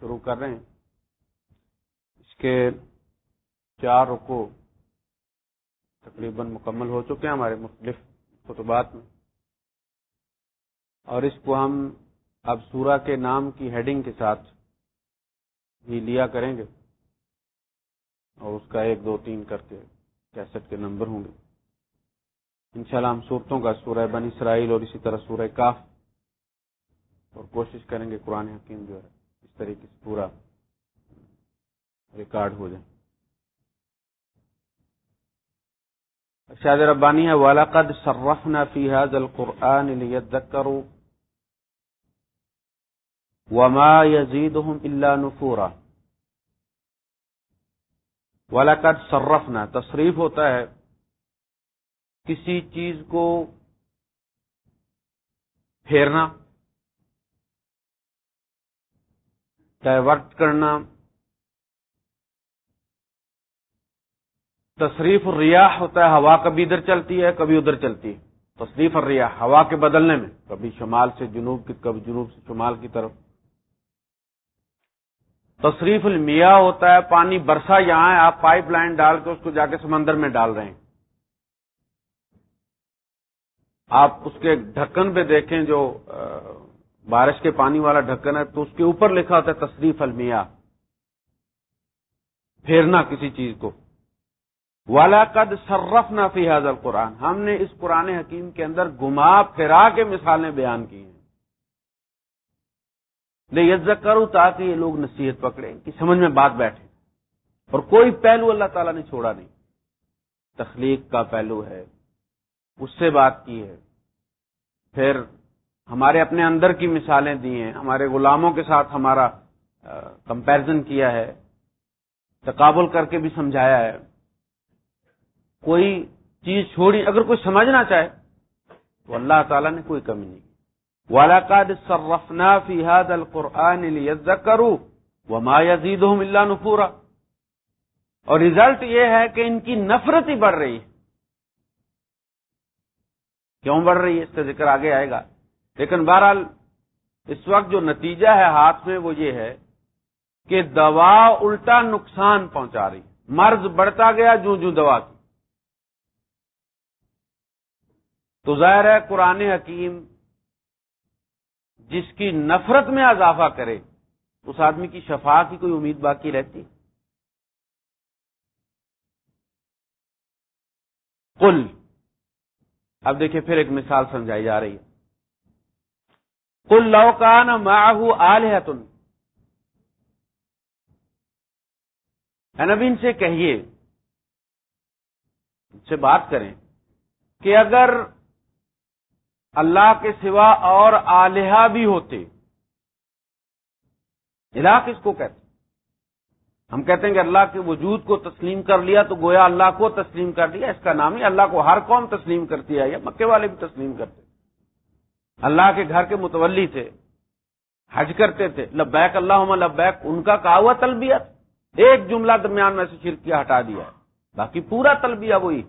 شروع کر رہے ہیں۔ اس کے چار رکو تقریباً مکمل ہو چکے ہیں ہمارے مختلف خطبات میں۔ اور اس کو ہم اب سورہ کے نام کی ہیڈنگ کے ساتھ ہی لیا کریں گے اور اس کا ایک دو تین کر کے کیسٹ کے نمبر ہوں گے۔ انشاءاللہ ہم صورتوں کا سورہ بن اسرائیل اور اسی طرح سورہ کاف اور کوشش کریں گے قرآن حکیم جو ہے۔ طریقے سے پورا ریکارڈ ہو جائے۔ شاید ربانی ہے والاقد صرفنا في هذا القرآن ليذكروا وما يزيدهم إلا نفورا۔ والاقد صرفنا، تصریف ہوتا ہے کسی چیز کو پھیرنا۔ ڈائیورٹ کرنا، تصریف الریاح ہوتا ہے، ہوا کبھی ادھر چلتی ہے، کبھی ادھر چلتی ہے۔ تصریف الریاح، ہوا کے بدلنے میں، کبھی شمال سے جنوب کی، کبھی جنوب سے شمال کی طرف۔ تصریف المیا ہوتا ہے، پانی برسا یہاں ہے، آپ پائپ لائن ڈال کے اس کو جا کے سمندر میں ڈال رہے ہیں۔ آپ اس کے ڈھکن پہ دیکھیں جو بارش کے پانی والا ڈھکن ہے تو اس کے اوپر لکھا ہوتا ہے تصریف المیا پھیرنا کسی چیز کو۔ والا قد سرف نہ فی حاضر قرآن ہم نے اس قرآن حکیم کے اندر گما پھرا کے مثالیں بیان کی ہیں۔ عزت کروں تاکہ یہ لوگ نصیحت پکڑیں کہ سمجھ میں بات بیٹھے۔ اور کوئی پہلو اللہ تعالیٰ نے چھوڑا نہیں۔ تخلیق کا پہلو ہے۔ اس سے بات کی ہے۔ پھر ہمارے اپنے اندر کی مثالیں دی ہیں، ہمارے غلاموں کے ساتھ ہمارا کمپیرزن کیا ہے، تقابل کر کے بھی سمجھایا ہے۔ کوئی چیز چھوڑی، اگر کوئی سمجھنا چاہے، تو اللہ تعالیٰ نے کوئی کمی نہیں والاقاد صرفنا فی هذا القرآن لیذکروا وما يزيدهم الا نفورا۔ اور ریزلٹ یہ ہے کہ ان کی نفرت ہی بڑھ رہی ہے۔ کیوں بڑھ رہی ہے؟ اس کا ذکر آگے آئے گا۔ لیکن بہرحال اس وقت جو نتیجہ ہے ہاتھ میں وہ یہ ہے کہ دوا الٹا نقصان پہنچا رہی مرض بڑھتا گیا جو جو دوا کی تو ظاہر ہے قرآن حکیم جس کی نفرت میں اضافہ کرے، اس آدمی کی شفا کی کوئی امید باقی رہتی؟ کل اب دیکھیں پھر ایک مثال سمجھائی جا رہی ہے۔ کل لوکان ماہو آلحتن نبین سے کہیے سے بات کریں کہ اگر اللہ کے سوا اور آلیہ بھی ہوتے الہ کس کو کہتے؟ ہم کہتے ہیں کہ اللہ کے وجود کو تسلیم کر لیا تو گویا اللہ کو تسلیم کر لیا اس کا نام ہی اللہ کو ہر قوم تسلیم کرتی ہے، یا مکے والے بھی تسلیم کرتے اللہ کے گھر کے متولی تھے، حج کرتے تھے، لبیک اللہ لبیک، ان کا کہا ہوا تلبیت۔ ایک جملہ درمیان میں سے شرکیہ ہٹا دیا ہے۔ باقی پورا تلبیہ وہی۔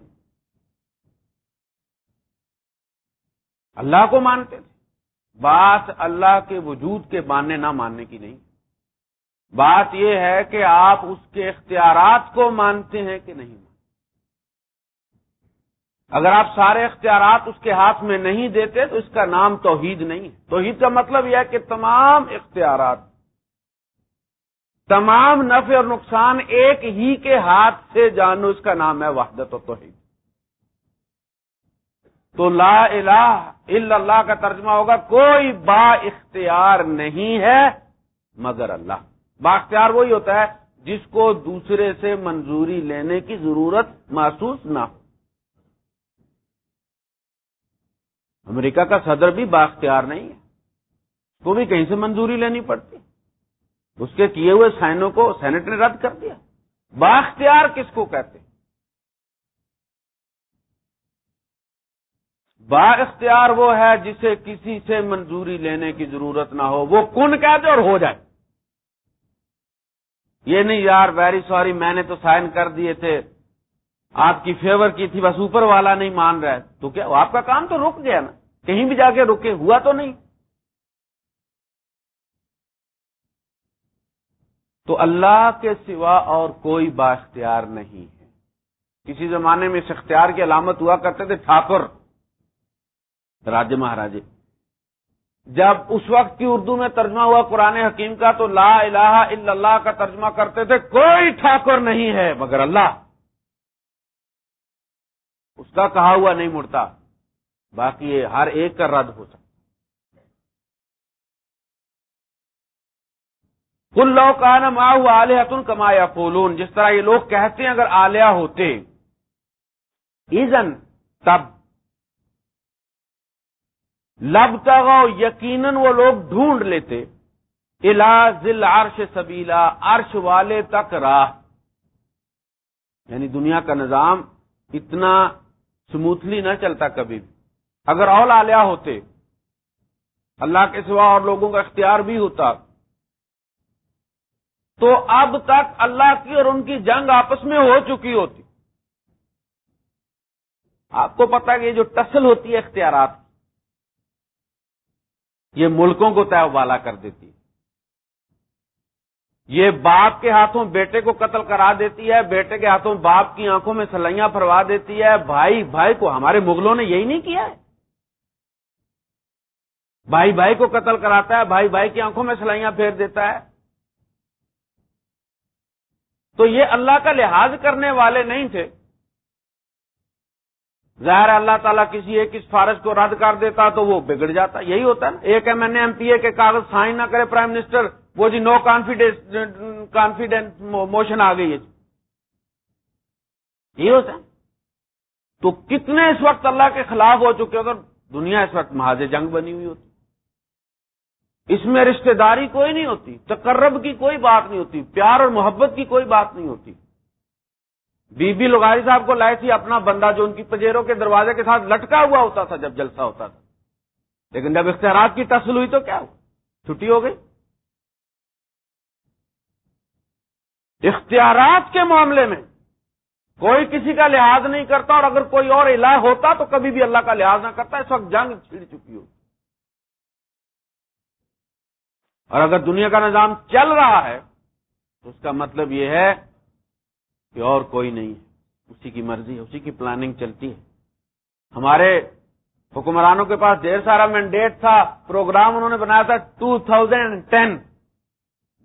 اللہ کو مانتے تھے۔ بات اللہ کے وجود کے ماننے، نہ ماننے کی نہیں۔ بات یہ ہے کہ آپ اس کے اختیارات کو مانتے ہیں کہ نہیں۔ اگر آپ سارے اختیارات اس کے ہاتھ میں نہیں دیتے تو اس کا نام توحید نہیں ہے۔ توحید کا مطلب یہ ہے کہ تمام اختیارات، تمام نفع اور نقصان ایک ہی کے ہاتھ سے جانو اس کا نام ہے وحدت و توحید۔ تو لا الہ الا اللہ کا ترجمہ ہوگا، کوئی با اختیار نہیں ہے مگر اللہ۔ با اختیار وہی ہوتا ہے جس کو دوسرے سے منظوری لینے کی ضرورت محسوس نہ ہو۔ امریکہ کا صدر بھی با اختیار نہیں ہے۔ اس کو بھی کہیں سے منظوری لینی پڑتی۔ اس کے کیے ہوئے سائنوں کو سینٹ نے رد کر دیا۔ با اختیار کس کو کہتے؟ با اختیار وہ ہے جسے کسی سے منظوری لینے کی ضرورت نہ ہو، وہ کن کہتے اور ہو جائے۔ یہ نہیں یار ویری سوری میں نے تو سائن کر دیے تھے۔ آپ کی فیور کی تھی، بس اوپر والا نہیں مان رہا ہے۔ تو کیا، آپ کا کام تو رک گیا نا۔ کہیں بھی جا کے رکے، ہوا تو نہیں۔ تو اللہ کے سوا اور کوئی با اختیار نہیں ہے۔ کسی زمانے میں اس اختیار کی علامت ہوا کرتے تھے ٹھاکر راج مہاراجے۔ جب اس وقت کی اردو میں ترجمہ ہوا قرآن حکیم کا، تو لا الہ الا اللہ کا ترجمہ کرتے تھے، کوئی ٹھاکر نہیں ہے مگر اللہ۔ اس کا کہا ہوا نہیں مڑتا۔ باقی یہ ہر ایک کا رد ہو سکتا۔ کل لو کا نا ماں آلیہ تن کمایا پولون جس طرح یہ لوگ کہتے ہیں اگر آلیہ ہوتے۔ ایزن تب۔ لب تک یقیناً وہ لوگ ڈھونڈ لیتے۔ الا ذل عرش سبیلا، عرش والے تک راہ۔ یعنی دنیا کا نظام اتنا سموتھلی نہ چلتا کبھی بھی۔ اگر اول آلیا ہوتے، اللہ کے سوا اور لوگوں کا اختیار بھی ہوتا۔ تو اب تک اللہ کی اور ان کی جنگ آپس میں ہو چکی ہوتی۔ آپ کو پتا کہ یہ جو ٹسل ہوتی ہے اختیارات، یہ ملکوں کو طے والا کر دیتی۔ یہ باپ کے ہاتھوں بیٹے کو قتل کرا دیتی ہے، بیٹے کے ہاتھوں باپ کی آنکھوں میں سلائیاں پھروا دیتی ہے۔ بھائی بھائی کو ہمارے مغلوں نے یہی نہیں کیا ہے۔ بھائی بھائی کو قتل کراتا ہے، بھائی بھائی کی آنکھوں میں سلائیاں پھیر دیتا ہے۔ تو یہ اللہ کا لحاظ کرنے والے نہیں تھے۔ ظاہر اللہ تعالیٰ کسی ایک اس فارج کو رد کر دیتا تو وہ بگڑ جاتا، یہی ہوتا نا۔ ایک M N A, M P A کے کاغذ سائن نہ کرے پرائم منسٹر، وہ جی نو کانفیڈینس کانفیڈینس موشن آ گئی ہے جی۔ یہ ہوتا ہے تو کتنے اس وقت اللہ کے خلاف ہو چکے، اگر دنیا اس وقت محاذ جنگ بنی ہوئی ہوتی۔ اس میں رشتہ داری کوئی نہیں ہوتی، تقرب کی کوئی بات نہیں ہوتی، پیار اور محبت کی کوئی بات نہیں ہوتی۔ بی بی لگاری صاحب کو لائے تھی اپنا بندہ جو ان کی پجیروں کے دروازے کے ساتھ لٹکا ہوا ہوتا تھا جب جلسہ ہوتا تھا۔ لیکن جب اختیارات کی تسل ہوئی تو کیا ہوا؟ چھٹی ہو گئی۔ اختیارات کے معاملے میں کوئی کسی کا لحاظ نہیں کرتا اور اگر کوئی اور الہ ہوتا تو کبھی بھی اللہ کا لحاظ نہ کرتا، اس وقت جنگ چھڑ چکی ہو اور اگر دنیا کا نظام چل رہا ہے تو اس کا مطلب یہ ہے کہ اور کوئی نہیں ہے۔ اسی کی مرضی اسی کی پلاننگ چلتی ہے۔ ہمارے حکمرانوں کے پاس ڈھیر سارا مینڈیٹ تھا پروگرام انہوں نے بنایا تھا۔ ٹو تھاؤزینڈ ٹین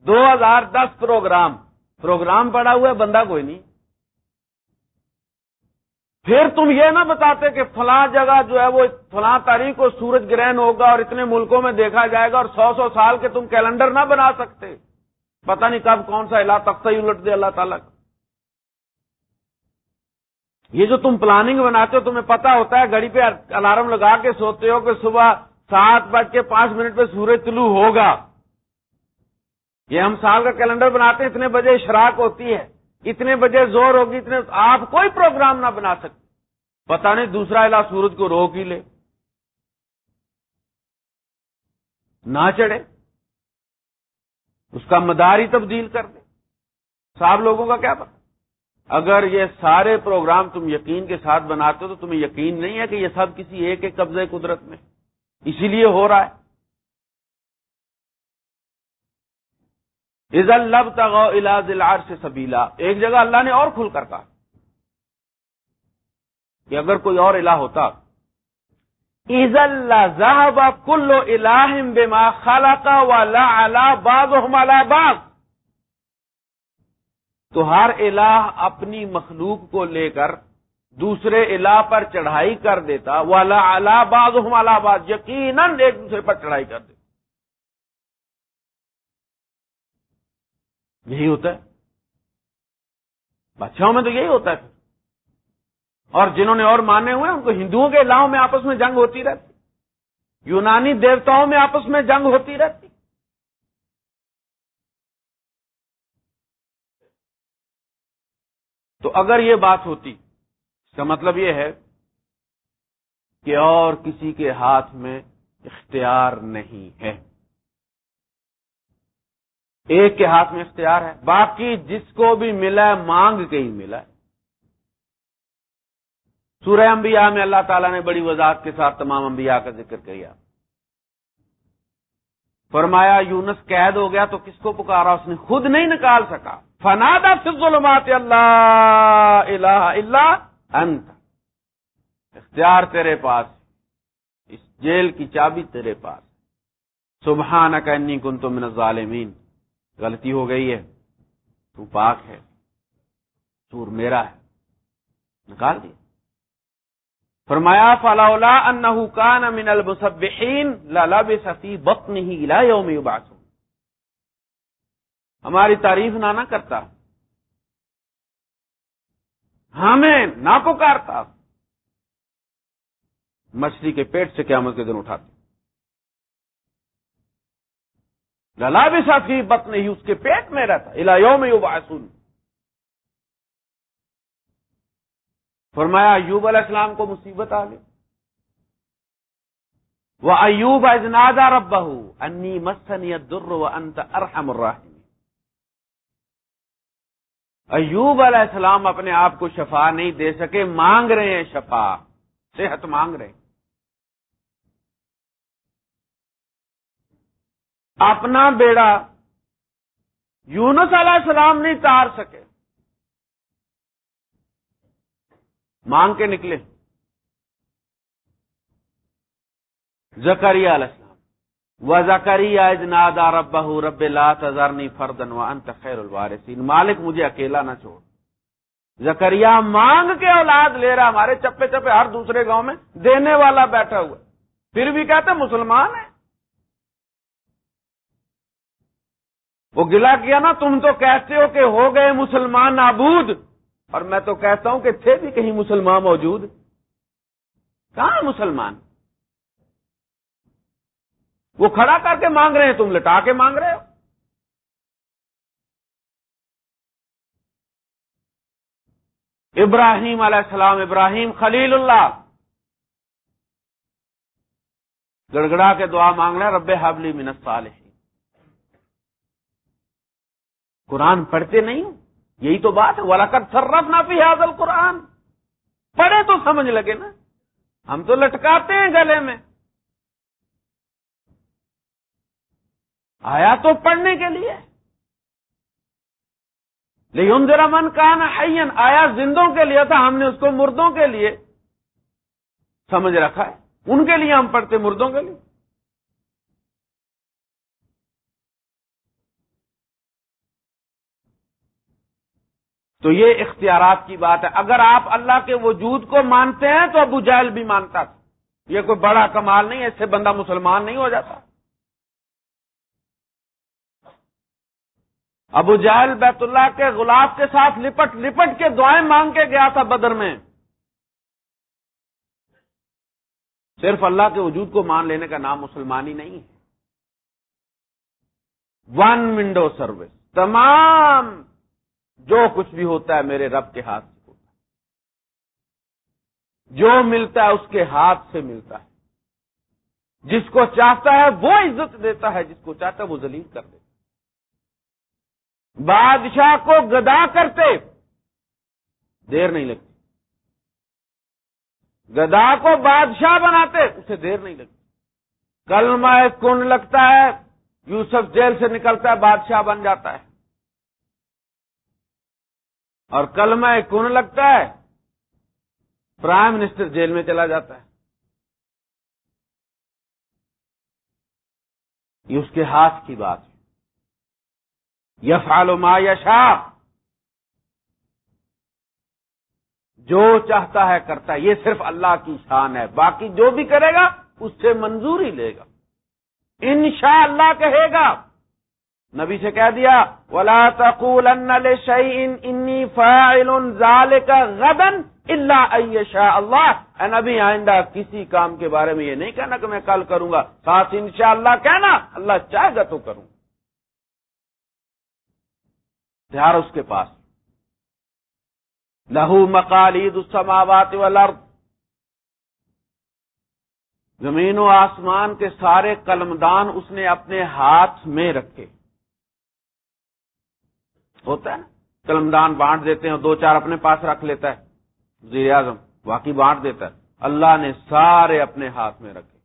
دو ہزار دس پروگرام پروگرام پڑا ہوا ہے، بندہ کوئی نہیں۔ پھر تم یہ نہ بتاتے کہ فلاں جگہ جو ہے وہ فلاں تاریخ کو سورج گرہن ہوگا اور اتنے ملکوں میں دیکھا جائے گا اور سو سو سال کے تم کیلنڈر نہ بنا سکتے۔ پتہ نہیں کب کون سا علاقہ تختہ ہی الٹ دے اللہ تعالیٰ کا۔ یہ جو تم پلاننگ بناتے ہو، تمہیں پتا ہوتا ہے، گھڑی پہ الارم لگا کے سوتے ہو کہ صبح سات بج کے پانچ منٹ پہ سورج طلوع ہوگا۔ یہ ہم سال کا کیلنڈر بناتے ہیں، اتنے بجے شراک ہوتی ہے، اتنے بجے زور ہوگی، اتنے آپ کوئی پروگرام نہ بنا سکتے۔ پتا نہیں دوسرا علا سورج کو روک ہی لے۔ نہ چڑھے، اس کا مدار ہی تبدیل کر دے۔ صاحب لوگوں کا کیا پتا اگر یہ سارے پروگرام تم یقین کے ساتھ بناتے ہو تو تمہیں یقین نہیں ہے کہ یہ سب کسی ایک ایک قبضے قدرت میں۔ اسی لیے ہو رہا ہے۔ عزل لب تغ سے سبیلا۔ ایک جگہ اللہ نے اور کھل کر کہا کہ اگر کوئی اور الہ ہوتا۔ عز اللہ کلو الم بے ماں خالہ کا والا باغ باغ تو ہر الہ اپنی مخلوق کو لے کر دوسرے الہ پر چڑھائی کر دیتا، والا اللہ باز باز یقیناً ایک دوسرے پر چڑھائی کر دیتا۔ یہی ہوتا ہے۔ بادشاہوں میں تو یہی ہوتا ہے۔ اور جنہوں نے اور مانے ہوئے ان کو ہندوؤں کے الہوں میں آپس میں جنگ ہوتی رہتی۔ یونانی دیوتاؤں میں آپس میں جنگ ہوتی رہتی۔ تو اگر یہ بات ہوتی، اس کا مطلب یہ ہے کہ اور کسی کے ہاتھ میں اختیار نہیں ہے۔ ایک کے ہاتھ میں اختیار ہے، باقی جس کو بھی ملا ہے، مانگ کے ہی ملا ہے۔ سورہ انبیاء میں اللہ تعالیٰ نے بڑی وضاحت کے ساتھ تمام انبیاء کا ذکر کیا۔ فرمایا، یونس قید ہو گیا تو کس کو پکارا؟ اس نے خود نہیں نکال سکا۔ فنادا ظلمات اللہ الہ الا انت اختیار تیرے پاس، اس جیل کی چابی تیرے پاس. سبحان کا انی کن من الظالمین. غلطی ہو گئی ہے، تو پاک ہے، سور میرا ہے. نکال دیا. فرمایا فلاولا انہ کان من المسبحین للبس فی بطنہ الى یوم یبعثون. ہماری تعریف نہ نہ کرتا۔ ہمیں نہ پکارتا۔ مچھلی کے پیٹ سے قیامت کے دن اٹھاتے۔ للا بھی ساتھی بت نہیں، اس کے پیٹ میں رہتا۔ الا یوم یوباسون فرمایا، ایوب علیہ السلام کو مصیبت آ گئی۔ وہ ایوب اجنادا رب انی مسنی در و انت ارحم الراحمین ایوب علیہ السلام اپنے آپ کو شفا نہیں دے سکے، مانگ رہے ہیں شفا، صحت مانگ رہے ہیں۔ اپنا بیڑا یونس علیہ السلام نہیں تار سکے۔ مانگ کے نکلے۔ زکری علیہ السلام۔ و زکری رب رب لا تذرنی فردن و انت خیر الوارثین مالک مجھے اکیلا نہ چھوڑ زکریا مانگ کے اولاد لے رہا ہمارے چپے چپے ہر دوسرے گاؤں میں دینے والا بیٹھا ہوا پھر بھی کہتے مسلمان ہے وہ گلا کیا نا تم تو کہتے ہو کہ ہو گئے مسلمان نابود اور میں تو کہتا ہوں کہ تھے بھی کہیں مسلمان موجود کہاں مسلمان وہ کھڑا کر کے مانگ رہے ہیں، تم لٹا کے مانگ رہے ہو۔ ابراہیم علیہ السلام، ابراہیم خلیل اللہ۔ گڑگڑا کے دعا مانگ رہے رب حبلی منت صالح قرآن پڑھتے نہیں یہی تو بات ہے ولاقت سرف نہ پی حاضل قرآن پڑھے تو سمجھ لگے نا۔ ہم تو لٹکاتے ہیں گلے میں۔ آیا تو پڑھنے کے لیے؟ لیکن ذرا من کہا نا آیا زندوں کے لیے تھا، ہم نے اس کو مردوں کے لیے سمجھ رکھا ہے۔ ان کے لیے ہم پڑھتے، مردوں کے لیے۔ تو یہ اختیارات کی بات ہے۔ اگر آپ اللہ کے وجود کو مانتے ہیں تو ابو جہل بھی مانتا تھا۔ یہ کوئی بڑا کمال نہیں ایسے بندہ مسلمان نہیں ہو جاتا۔ ابو جہل بیت اللہ کے غلاب کے ساتھ لپٹ لپٹ کے دعائیں مانگ کے گیا تھا بدر میں۔ صرف اللہ کے وجود کو مان لینے کا نام مسلمانی نہیں ہے۔ ون ونڈو سروس تمام جو کچھ بھی ہوتا ہے میرے رب کے ہاتھ سے ہوتا ہے۔ جو ملتا ہے اس کے ہاتھ سے ملتا ہے۔ جس کو چاہتا ہے وہ عزت دیتا ہے، جس کو چاہتا ہے وہ ذلیل کر دیتا بادشاہ کو گدا کرتے، دیر نہیں لگتی۔ گدا کو بادشاہ بناتے، اسے دیر نہیں لگتی۔ کلمہ کن لگتا ہے، یوسف جیل سے نکلتا ہے، بادشاہ بن جاتا ہے۔ اور کلمہ کن لگتا ہے، پرائم منسٹر جیل میں چلا جاتا ہے۔ یہ اس کے ہاتھ کی بات ہے۔ یفعل ما یشا جو چاہتا ہے کرتا ہے، یہ صرف اللہ کی شان ہے۔ باقی جو بھی کرے گا، اس سے منظوری لے گا۔ انشاء اللہ کہے گا۔ نبی سے کہہ دیا، ولا تقول انی فاعل ذالک غدا الا ایشاء اللہ اے نبی، آئندہ کسی کام کے بارے میں یہ نہیں کہنا کہ میں کل کروں گا۔ ساتھ انشاءاللہ کہنا، اللہ چاہے گا تو کروں۔ ہتھیار اس کے پاس۔ لہو مکالید السماوات والارض۔ زمین و آسمان کے سارے قلمدان اس نے اپنے ہاتھ میں رکھے۔ ہوتا ہے قلمدان بانٹ دیتے ہیں دو چار اپنے پاس رکھ لیتا ہے۔ وزیر اعظم باقی بانٹ دیتا ہے۔ اللہ نے سارے اپنے ہاتھ میں رکھے۔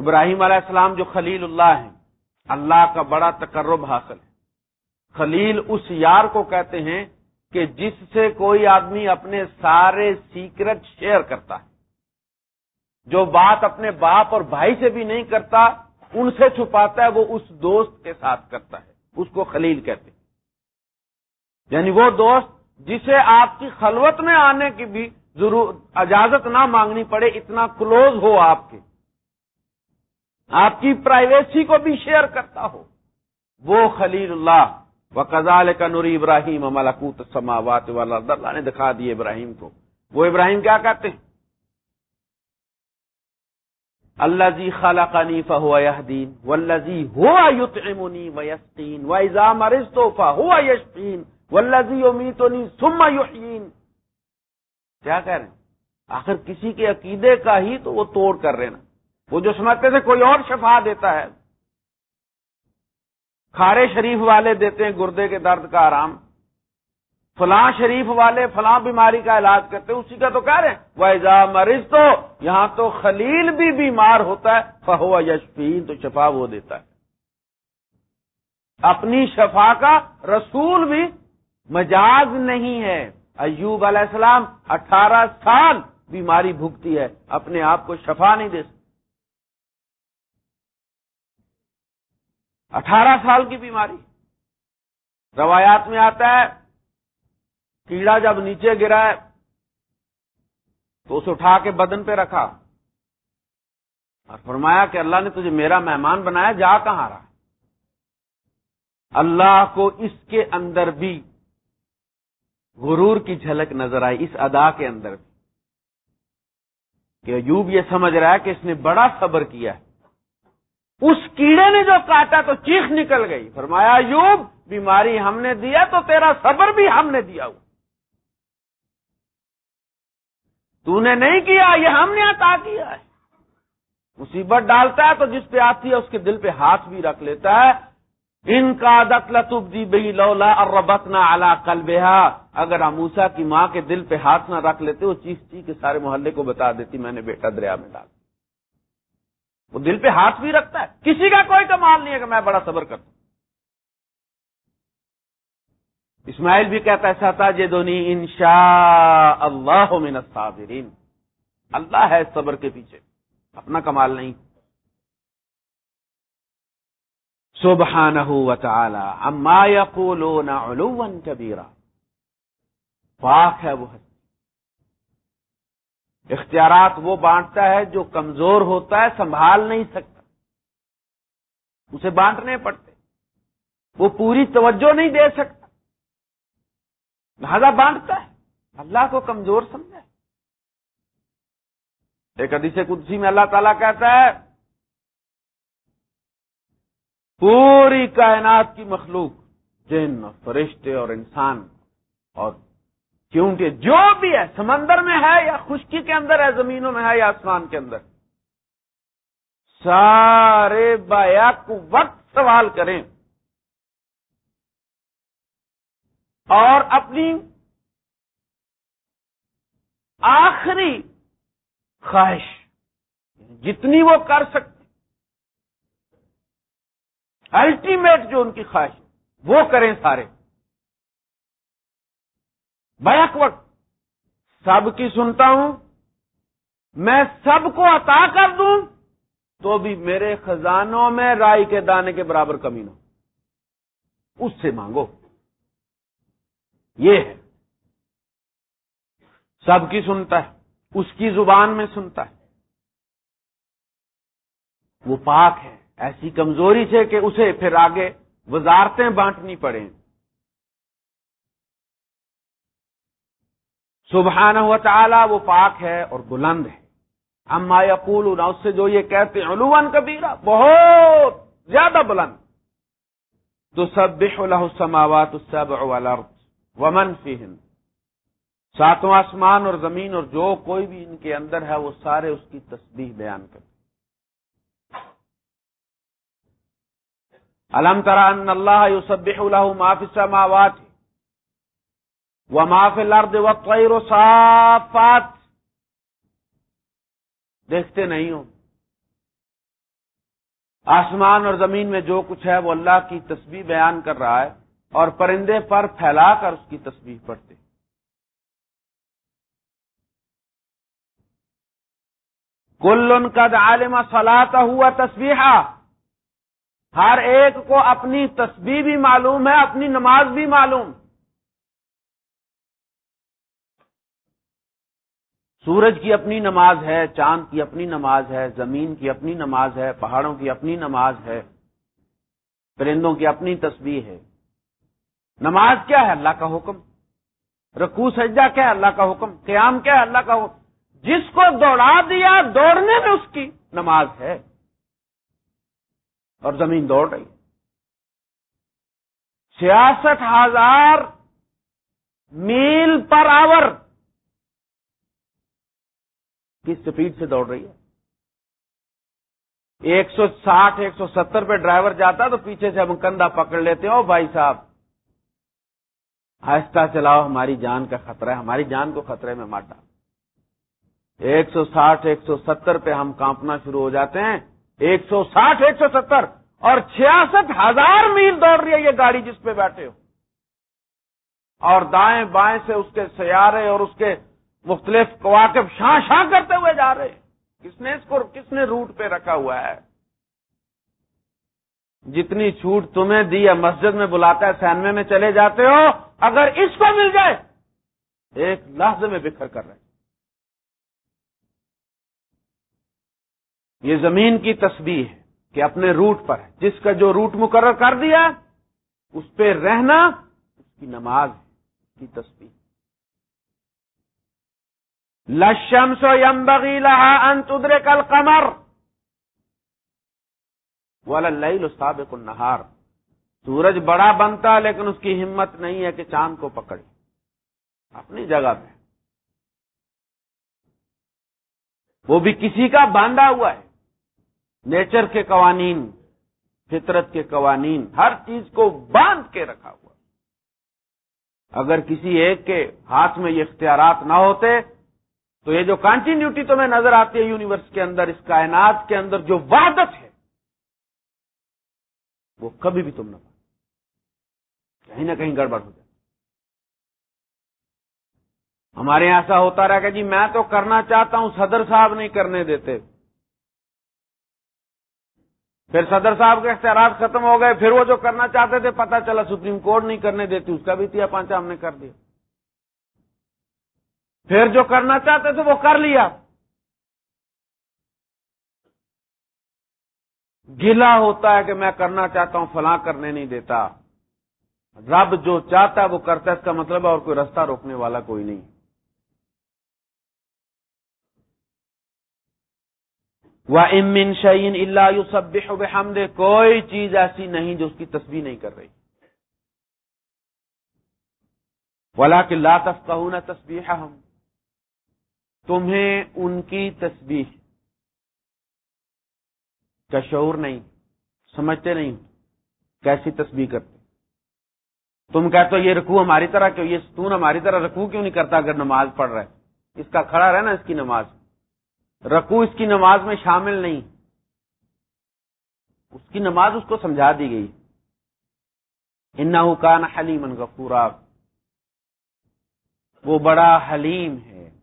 ابراہیم علیہ السلام جو خلیل اللہ ہیں، اللہ کا بڑا تقرب حاصل ہے۔ خلیل اس یار کو کہتے ہیں کہ جس سے کوئی آدمی اپنے سارے سیکرٹ شیئر کرتا ہے، جو بات اپنے باپ اور بھائی سے بھی نہیں کرتا، ان سے چھپاتا ہے، وہ اس دوست کے ساتھ کرتا ہے، اس کو خلیل کہتے ہیں۔ یعنی وہ دوست جسے آپ کی خلوت میں آنے کی بھی ضرور، اجازت نہ مانگنی پڑے، اتنا کلوز ہو آپ کے۔ آپ کی پرائیویسی کو بھی شیئر کرتا ہو۔ وہ خلیل اللہ۔ و کزال کا نوری ابراہیم ملکوت سماوات والا اللہ نے دکھا دیے ابراہیم کو۔ وہ ابراہیم کیا کہتے ہیں؟ اللہ جی خالہ قنیفہ ہوا دین و اللہ جی ہوا یوتمنی و یسین و ایزام ارستوفا ہوا یشین و اللہ جی امیتونی سما یوحین کیا کہہ رہے ہیں؟ آخر کسی کے عقیدے کا ہی تو وہ توڑ کر رہے نا وہ جو سمجھتے تھے کوئی اور شفا دیتا ہے۔ کھارے شریف والے دیتے ہیں، گردے کے درد کا آرام۔ فلاں شریف والے فلاں بیماری کا علاج کرتے ہیں، اسی کا تو کہہ رہے ہیں۔ وہ مریض تو یہاں تو خلیل بھی بیمار ہوتا ہے، فہو یشفین، تو شفا وہ دیتا ہے۔ اپنی شفا کا رسول بھی مجاز نہیں ہے۔ ایوب علیہ السلام اٹھارہ سال بیماری بھگتی ہے، اپنے آپ کو شفا نہیں دے سکتے۔ اٹھارہ سال کی بیماری۔ روایات میں آتا ہے، کیڑا جب نیچے گرا ہے، تو اسے اٹھا کے بدن پہ رکھا۔ اور فرمایا کہ اللہ نے تجھے میرا مہمان بنایا، جا کہاں رہا اللہ کو اس کے اندر بھی غرور کی جھلک نظر آئی، اس ادا کے اندر بھی۔ کہ ایوب یہ سمجھ رہا ہے کہ اس نے بڑا صبر کیا ہے۔ اس کیڑے نے جو کاٹا تو چیخ نکل گئی۔ فرمایا یوب بیماری ہم نے دیا تو تیرا صبر بھی ہم نے دیا۔ تو نے نہیں کیا، یہ ہم نے عطا کیا ہے۔ مصیبت ڈالتا ہے تو جس پہ آتی ہے اس کے دل پہ ہاتھ بھی رکھ لیتا ہے۔ ان کا عدت لطف دی بہی لولا اور ربت نہ اللہ کل اگر اموسا کی ماں کے دل پہ ہاتھ نہ رکھ لیتے، وہ چیخ چیخ کے سارے محلے کو بتا دیتی، میں نے بیٹا دریا میں ڈال وہ دل پہ ہاتھ بھی رکھتا ہے۔ کسی کا کوئی کمال نہیں ہے کہ میں بڑا صبر کرتا اسماعیل بھی کہتا ہے ستا جدونی ان شاء اللہ صابرین اللہ ہے صبر کے پیچھے، اپنا کمال نہیں۔ سبحانہ و تعالی اما یقولون علوا کبیرا۔ پاک ہے وہ اختیارات وہ بانٹتا ہے جو کمزور ہوتا ہے، سنبھال نہیں سکتا۔ اسے بانٹنے پڑتے۔ وہ پوری توجہ نہیں دے سکتا۔ لہذا بانٹتا ہے۔ اللہ کو کمزور سمجھا ایک حدیث قدسی میں اللہ تعالیٰ کہتا ہے، پوری کائنات کی مخلوق جن فرشتے اور انسان اور کیونکہ جو بھی ہے، سمندر میں ہے یا خشکی کے اندر ہے، زمینوں میں ہے یا آسمان کے اندر، سارے بیک وقت سوال کریں۔ اور اپنی آخری خواہش، جتنی وہ کر سکتے الٹیمیٹ جو ان کی خواہش، وہ کریں سارے۔ بیک وقت سب کی سنتا ہوں، میں سب کو عطا کر دوں، تو بھی میرے خزانوں میں رائی کے دانے کے برابر کمی نہ اس سے مانگو۔ یہ ہے۔ سب کی سنتا ہے، اس کی زبان میں سنتا ہے۔ وہ پاک ہے، ایسی کمزوری سے کہ اسے پھر آگے وزارتیں بانٹنی پڑیں۔ سبحانہ و تعالی وہ پاک ہے اور بلند ہے۔ اما یقول اس سے جو یہ کہتے ہیں علوان کبیرہ، بہت زیادہ بلند۔ تو سب السماوات السبع والارض ومن فیہن۔ ساتوں آسمان اور زمین اور جو کوئی بھی ان کے اندر ہے، وہ سارے اس کی تسبیح بیان کرتے الم ترا ان اللہ یسبح له ما فی السماوات؟ وہ محافل ارد وقت صافات. دیکھتے نہیں ہو. آسمان اور زمین میں جو کچھ ہے وہ اللہ کی تسبیح بیان کر رہا ہے اور پرندے پر پھیلا کر اس کی تسبیح پڑھتے کل ان کا عالم سلاتا ہوا تصویر ہر ایک کو اپنی تسبیح بھی معلوم ہے، اپنی نماز بھی معلوم. سورج کی اپنی نماز ہے، چاند کی اپنی نماز ہے، زمین کی اپنی نماز ہے، پہاڑوں کی اپنی نماز ہے، پرندوں کی اپنی تسبیح ہے۔ نماز کیا ہے؟ اللہ کا حکم۔ رکو سجدہ کیا ہے؟ اللہ کا حکم۔ قیام کیا ہے؟ اللہ کا حکم۔ جس کو دوڑا دیا، دوڑنے میں اس کی نماز ہے۔ اور زمین دوڑ رہی۔ چھیاسٹھ ہزار میل پر آور۔ کی اسپیڈ سے دوڑ رہی ہے۔ ایک سو ساٹھ، ایک سو ستر پہ ڈرائیور جاتا تو پیچھے سے ہم کندھا پکڑ لیتے ہو بھائی صاحب، آہستہ چلاؤ، ہماری جان کا خطرہ ہے، ہماری جان کو خطرے میں ماٹا ایک سو ساٹھ، ایک سو ستر پہ ہم کانپنا شروع ہو جاتے ہیں۔ ایک سو ساٹھ، ایک سو ستر اور چھیاسٹھ ہزار میل دوڑ رہی ہے یہ گاڑی جس پہ بیٹھے ہو۔ اور دائیں بائیں سے اس کے سیارے اور اس کے مختلف کواقب شاہ شاہ کرتے ہوئے جا رہے ہیں۔ کس نے اس کو کس نے روٹ پہ رکھا ہوا ہے؟ جتنی چھوٹ تمہیں دی یا مسجد میں بلاتا ہے، سینمے میں چلے جاتے ہو، اگر اس کو مل جائے، ایک لحظے میں بکھر کر رہے یہ زمین کی تصویر ہے کہ اپنے روٹ پر ہے۔ جس کا جو روٹ مقرر کر دیا، اس پہ رہنا، اس کی نماز کی تصویر لشم سو یم بغیلا انتدر کل کمر سابق النہار سورج بڑا بنتا لیکن اس کی ہمت نہیں ہے کہ چاند کو پکڑے. اپنی جگہ پہ. وہ بھی کسی کا باندھا ہوا ہے. نیچر کے قوانین، فطرت کے قوانین، ہر چیز کو باندھ کے رکھا ہوا اگر کسی ایک کے ہاتھ میں یہ اختیارات نہ ہوتے تو یہ جو کنٹینیوٹی تمہیں نظر آتی ہے یونیورس کے اندر، اس کائنات کے اندر جو وحدت ہے، وہ کبھی بھی تم نہ پا کہیں نہ کہیں گڑبڑ ہو جائے ہمارے یہاں ایسا ہوتا رہا کہ جی میں تو کرنا چاہتا ہوں، صدر صاحب نہیں کرنے دیتے۔ پھر صدر صاحب کے اختیارات ختم ہو گئے، پھر وہ جو کرنا چاہتے تھے پتا چلا سپریم کورٹ نہیں کرنے دیتی، اس کا بھی تیا پانچا ہم نے کر دیا۔ پھر جو کرنا چاہتے تھے وہ کر لیا۔ گلا ہوتا ہے کہ میں کرنا چاہتا ہوں، فلاں کرنے نہیں دیتا۔ رب جو چاہتا ہے وہ کرتا ہے، اس کا مطلب ہے اور کوئی رستہ روکنے والا کوئی نہیں۔ وہ امن شعین اللہ یو سب بے کوئی چیز ایسی نہیں جو اس کی تصویر نہیں کر رہی۔ ولا کہ لاتف کہ نہ تصویر ہم تمہیں ان کی تصویر کا شعور نہیں، سمجھتے نہیں کیسی تصویر کرتے۔ تم کہتے ہو یہ رکھو ہماری طرح کیوں، یہ ستون ہماری طرح رکھو کیوں نہیں کرتا اگر نماز پڑھ رہا ہے؟ اس کا کھڑا رہنا اس کی نماز۔ رکو اس کی نماز میں شامل نہیں۔ اس کی نماز اس کو سمجھا دی گئی۔ انا حکان حلیم غفورا۔ وہ بڑا حلیم ہے۔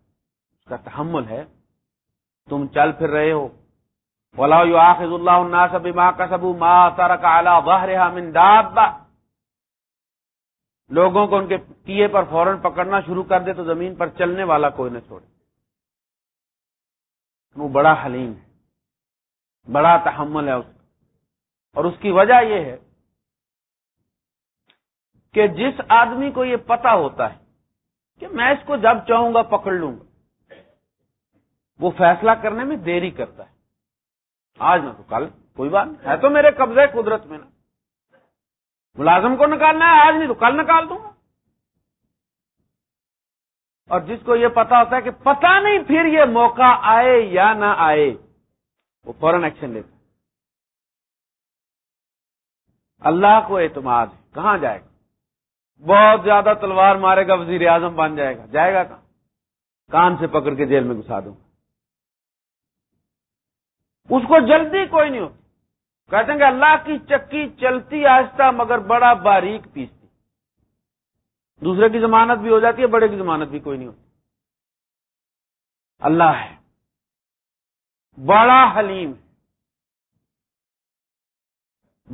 کا تحمل ہے۔ تم چل پھر رہے ہو۔ ولا آخذ اللہ الناس بما كسبوا ما ترك على ظهرها من دابه لوگوں کو ان کے کیے پر فوراً پکڑنا شروع کر دے تو زمین پر چلنے والا کوئی نہ چھوڑے۔ وہ بڑا حلیم ہے۔ بڑا تحمل ہے اس کا۔ اور اس کی وجہ یہ ہے کہ جس آدمی کو یہ پتا ہوتا ہے کہ میں اس کو جب چاہوں گا پکڑ لوں گا وہ فیصلہ کرنے میں دیری کرتا ہے۔ آج نہ تو کل، کوئی بات نہیں۔ ہے تو میرے قبضے قدرت میں نا۔ ملازم کو نکالنا ہے، آج نہیں تو کل نکال دوں گا۔ اور جس کو یہ پتا ہوتا ہے کہ پتا نہیں پھر یہ موقع آئے یا نہ آئے، وہ فوراً ایکشن لیتا اللہ کو اعتماد ہے۔ کہاں جائے گا؟ بہت زیادہ تلوار مارے گا وزیر اعظم بن جائے گا۔ جائے گا کہاں؟ کان سے پکڑ کے جیل میں گھسا دوں اس کو جلدی کوئی نہیں ہوتی کہتے ہیں کہ اللہ کی چکی چلتی آہستہ مگر بڑا باریک پیستی۔ دوسرے کی ضمانت بھی ہو جاتی ہے، بڑے کی ضمانت بھی کوئی نہیں ہوتی۔ اللہ ہے۔ بڑا حلیم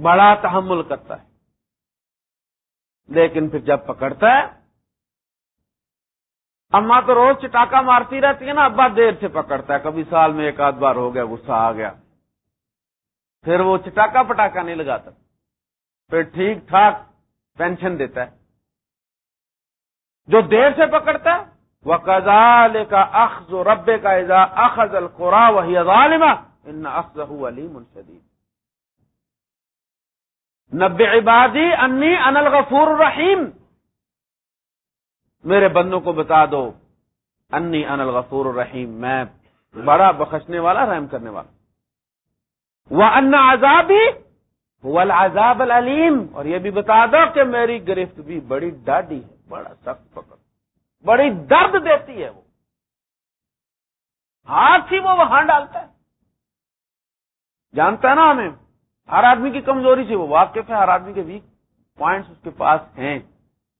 بڑا تحمل کرتا ہے۔ لیکن پھر جب پکڑتا ہے اما تو روز چٹاکا مارتی رہتی ہے نا، ابا دیر سے پکڑتا ہے۔ کبھی سال میں ایک آدھ بار ہو گیا، غصہ آ گیا۔ پھر وہ چٹاکا پٹاکا نہیں لگاتا۔ پھر ٹھیک ٹھاک پینشن دیتا ہے۔ جو دیر سے پکڑتا ہے وہ کزال کا اخذ ربے کا اعزا اخذ القرا وہی ظالمہ ان اخذ علیم شدید نب عبادی انی ان الغفور الرحیم۔ میرے بندوں کو بتا دو، انی ان الغفور الرحیم، میں بڑا بخشنے والا، رحم کرنے والا۔ وہ ان عذابی العذاب العلیم اور یہ بھی بتا دو کہ میری گرفت بھی بڑی ڈاڈی ہے، بڑا سخت پکڑ بڑی درد دیتی ہے وہ۔ ہاتھ ہی وہ وہاں ڈالتا ہے۔ جانتا ہے نا ہمیں، ہر آدمی کی کمزوری سے وہ واقف ہے، ہر آدمی کے ویک پوائنٹس اس کے پاس ہیں۔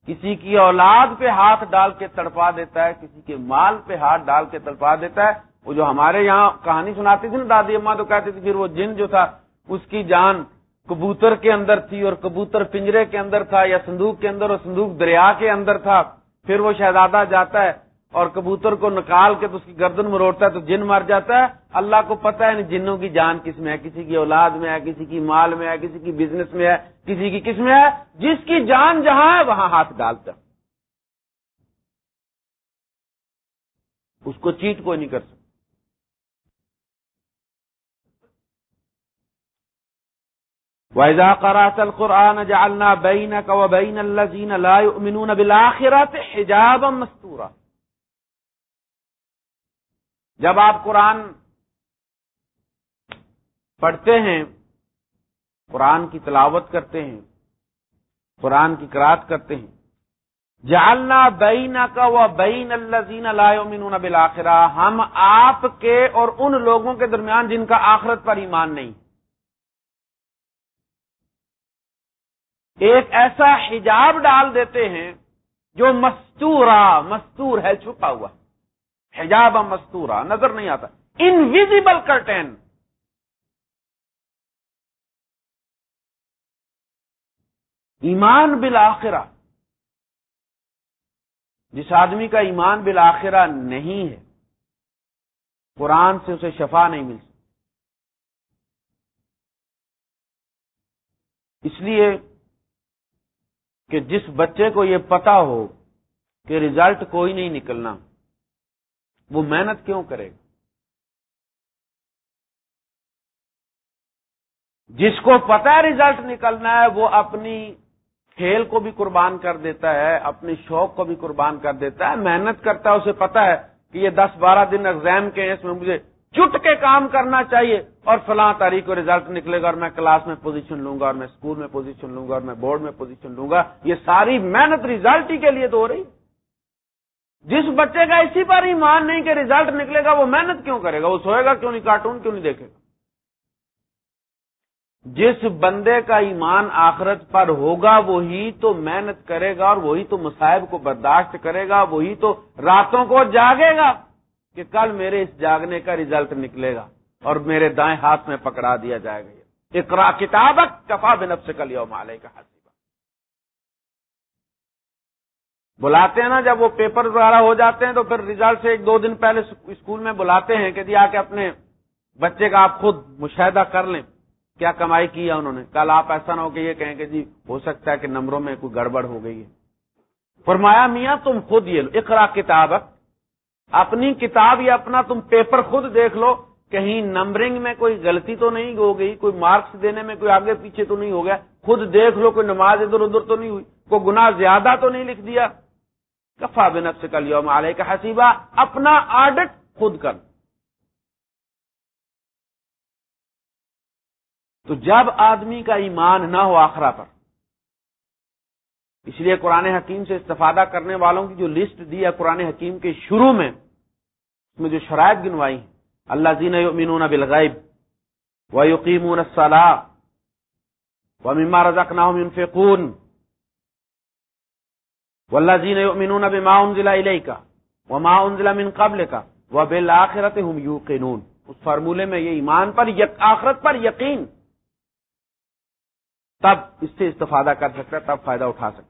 کسی کی اولاد پہ ہاتھ ڈال کے تڑپا دیتا ہے، کسی کے مال پہ ہاتھ ڈال کے تڑپا دیتا ہے۔ وہ جو ہمارے یہاں کہانی سناتی تھی نا دادی اماں، تو کہتی تھی پھر وہ جن جو تھا، اس کی جان کبوتر کے اندر تھی اور کبوتر پنجرے کے اندر تھا یا صندوق کے اندر اور صندوق دریا کے اندر تھا۔ پھر وہ شہزادہ جاتا ہے اور کبوتر کو نکال کے تو اس کی گردن مروڑتا ہے تو جن مر جاتا ہے، اللہ کو پتا ہے یعنی جنوں کی جان کس میں ہے، کسی کی اولاد میں ہے، کسی کی مال میں ہے، کسی کی بزنس میں ہے، کسی کی کس میں ہے، جس کی جان جہاں ہے، وہاں ہاتھ ڈالتا اس کو چیٹ کوئی نہیں کر سکتا۔ ویزا قرآن قرآن جالنا بین کا بین اللہ لا بلاخرات حجاب مستورا جب آپ قرآن پڑھتے ہیں، قرآن کی تلاوت کرتے ہیں، قرآن کی کراط کرتے ہیں جالنا بین کا وہ بین اللہ زین اللہ بلاخرا ہم آپ کے اور ان لوگوں کے درمیان جن کا آخرت پر ایمان نہیں۔ ایک ایسا حجاب ڈال دیتے ہیں جو مستورا مستور ہے، چھپا ہوا۔ حجاب مستورا نظر نہیں آتا۔ انویزیبل کرٹین ایمان بالآخرہ۔ جس آدمی کا ایمان بالآخرہ نہیں ہے، قرآن سے اسے شفا نہیں مل سکتی۔ اس لیے کہ جس بچے کو یہ پتا ہو کہ ریزلٹ کوئی نہیں نکلنا وہ محنت کیوں کرے گا؟ جس کو پتا ہے ریزلٹ نکلنا ہے، وہ اپنی کھیل کو بھی قربان کر دیتا ہے، اپنے شوق کو بھی قربان کر دیتا ہے، محنت کرتا ہے، اسے پتا ہے کہ یہ دس بارہ دن ایگزام کے ہیں، اس میں مجھے چٹ کے کام کرنا چاہیے اور فلاں تاریخ کو ریزلٹ نکلے گا اور میں کلاس میں پوزیشن لوں گا اور میں اسکول میں پوزیشن لوں گا اور میں بورڈ میں پوزیشن لوں گا۔ یہ ساری محنت ریزلٹ ہی کے لیے تو ہو رہی۔ جس بچے کا اسی پر ایمان نہیں کہ ریزلٹ نکلے گا، وہ محنت کیوں کرے گا؟ وہ سوئے گا کیوں نہیں؟ کارٹون کیوں نہیں دیکھے گا؟ جس بندے کا ایمان آخرت پر ہوگا، وہی تو محنت کرے گا اور وہی تو مصائب کو برداشت کرے گا، وہی تو راتوں کو جاگے گا کہ کل میرے اس جاگنے کا ریزلٹ نکلے گا اور میرے دائیں ہاتھ میں پکڑا دیا جائے گا۔ اقرا کتابت کفا بنب سے کل یوم کا حاصل بلاتے ہیں نا، جب وہ پیپر وغیرہ ہو جاتے ہیں تو پھر ریزلٹ سے ایک دو دن پہلے اسکول میں بلاتے ہیں کہ جی آ کے اپنے بچے کا آپ خود مشاہدہ کر لیں۔ کیا کمائی کی ہے انہوں نے؟ کل آپ ایسا نہ ہو کہ یہ کہیں کہ جی ہو سکتا ہے کہ نمبروں میں کوئی گڑبڑ ہو گئی ہے۔ فرمایا، میاں، تم خود یہ لو، اقرا کتاب اپنی کتاب یا اپنا تم پیپر خود دیکھ لو۔ کہیں نمبرنگ میں کوئی غلطی تو نہیں ہو گئی، کوئی مارکس دینے میں، کوئی آگے پیچھے تو نہیں ہو گیا۔ خود دیکھ لو، کوئی نماز ادھر ادھر تو نہیں ہوئی۔ کوئی گنا زیادہ تو نہیں لکھ دیا۔ کفا بنف سے کل یوم علیہ کا حسیبہ اپنا آڈٹ خود کر۔ تو جب آدمی کا ایمان نہ ہو آخرا پر، اس لیے قرآن حکیم سے استفادہ کرنے والوں کی جو لسٹ دی ہے قرآن حکیم کے شروع میں، اس میں جو شرائط گنوائی اللہ زین یؤمنون بالغیب و یقیمون الصلاح وہ مما رزق نہ فکون ولہ جین مینون اب معاون ضلع علیہ کا من قبل کا وہ بالآخرت ہوں یو اس فارمولے میں یہ ایمان پر آخرت پر یقین تب اس سے استفادہ کر سکتا ہے، تب فائدہ اٹھا سکتا ہے۔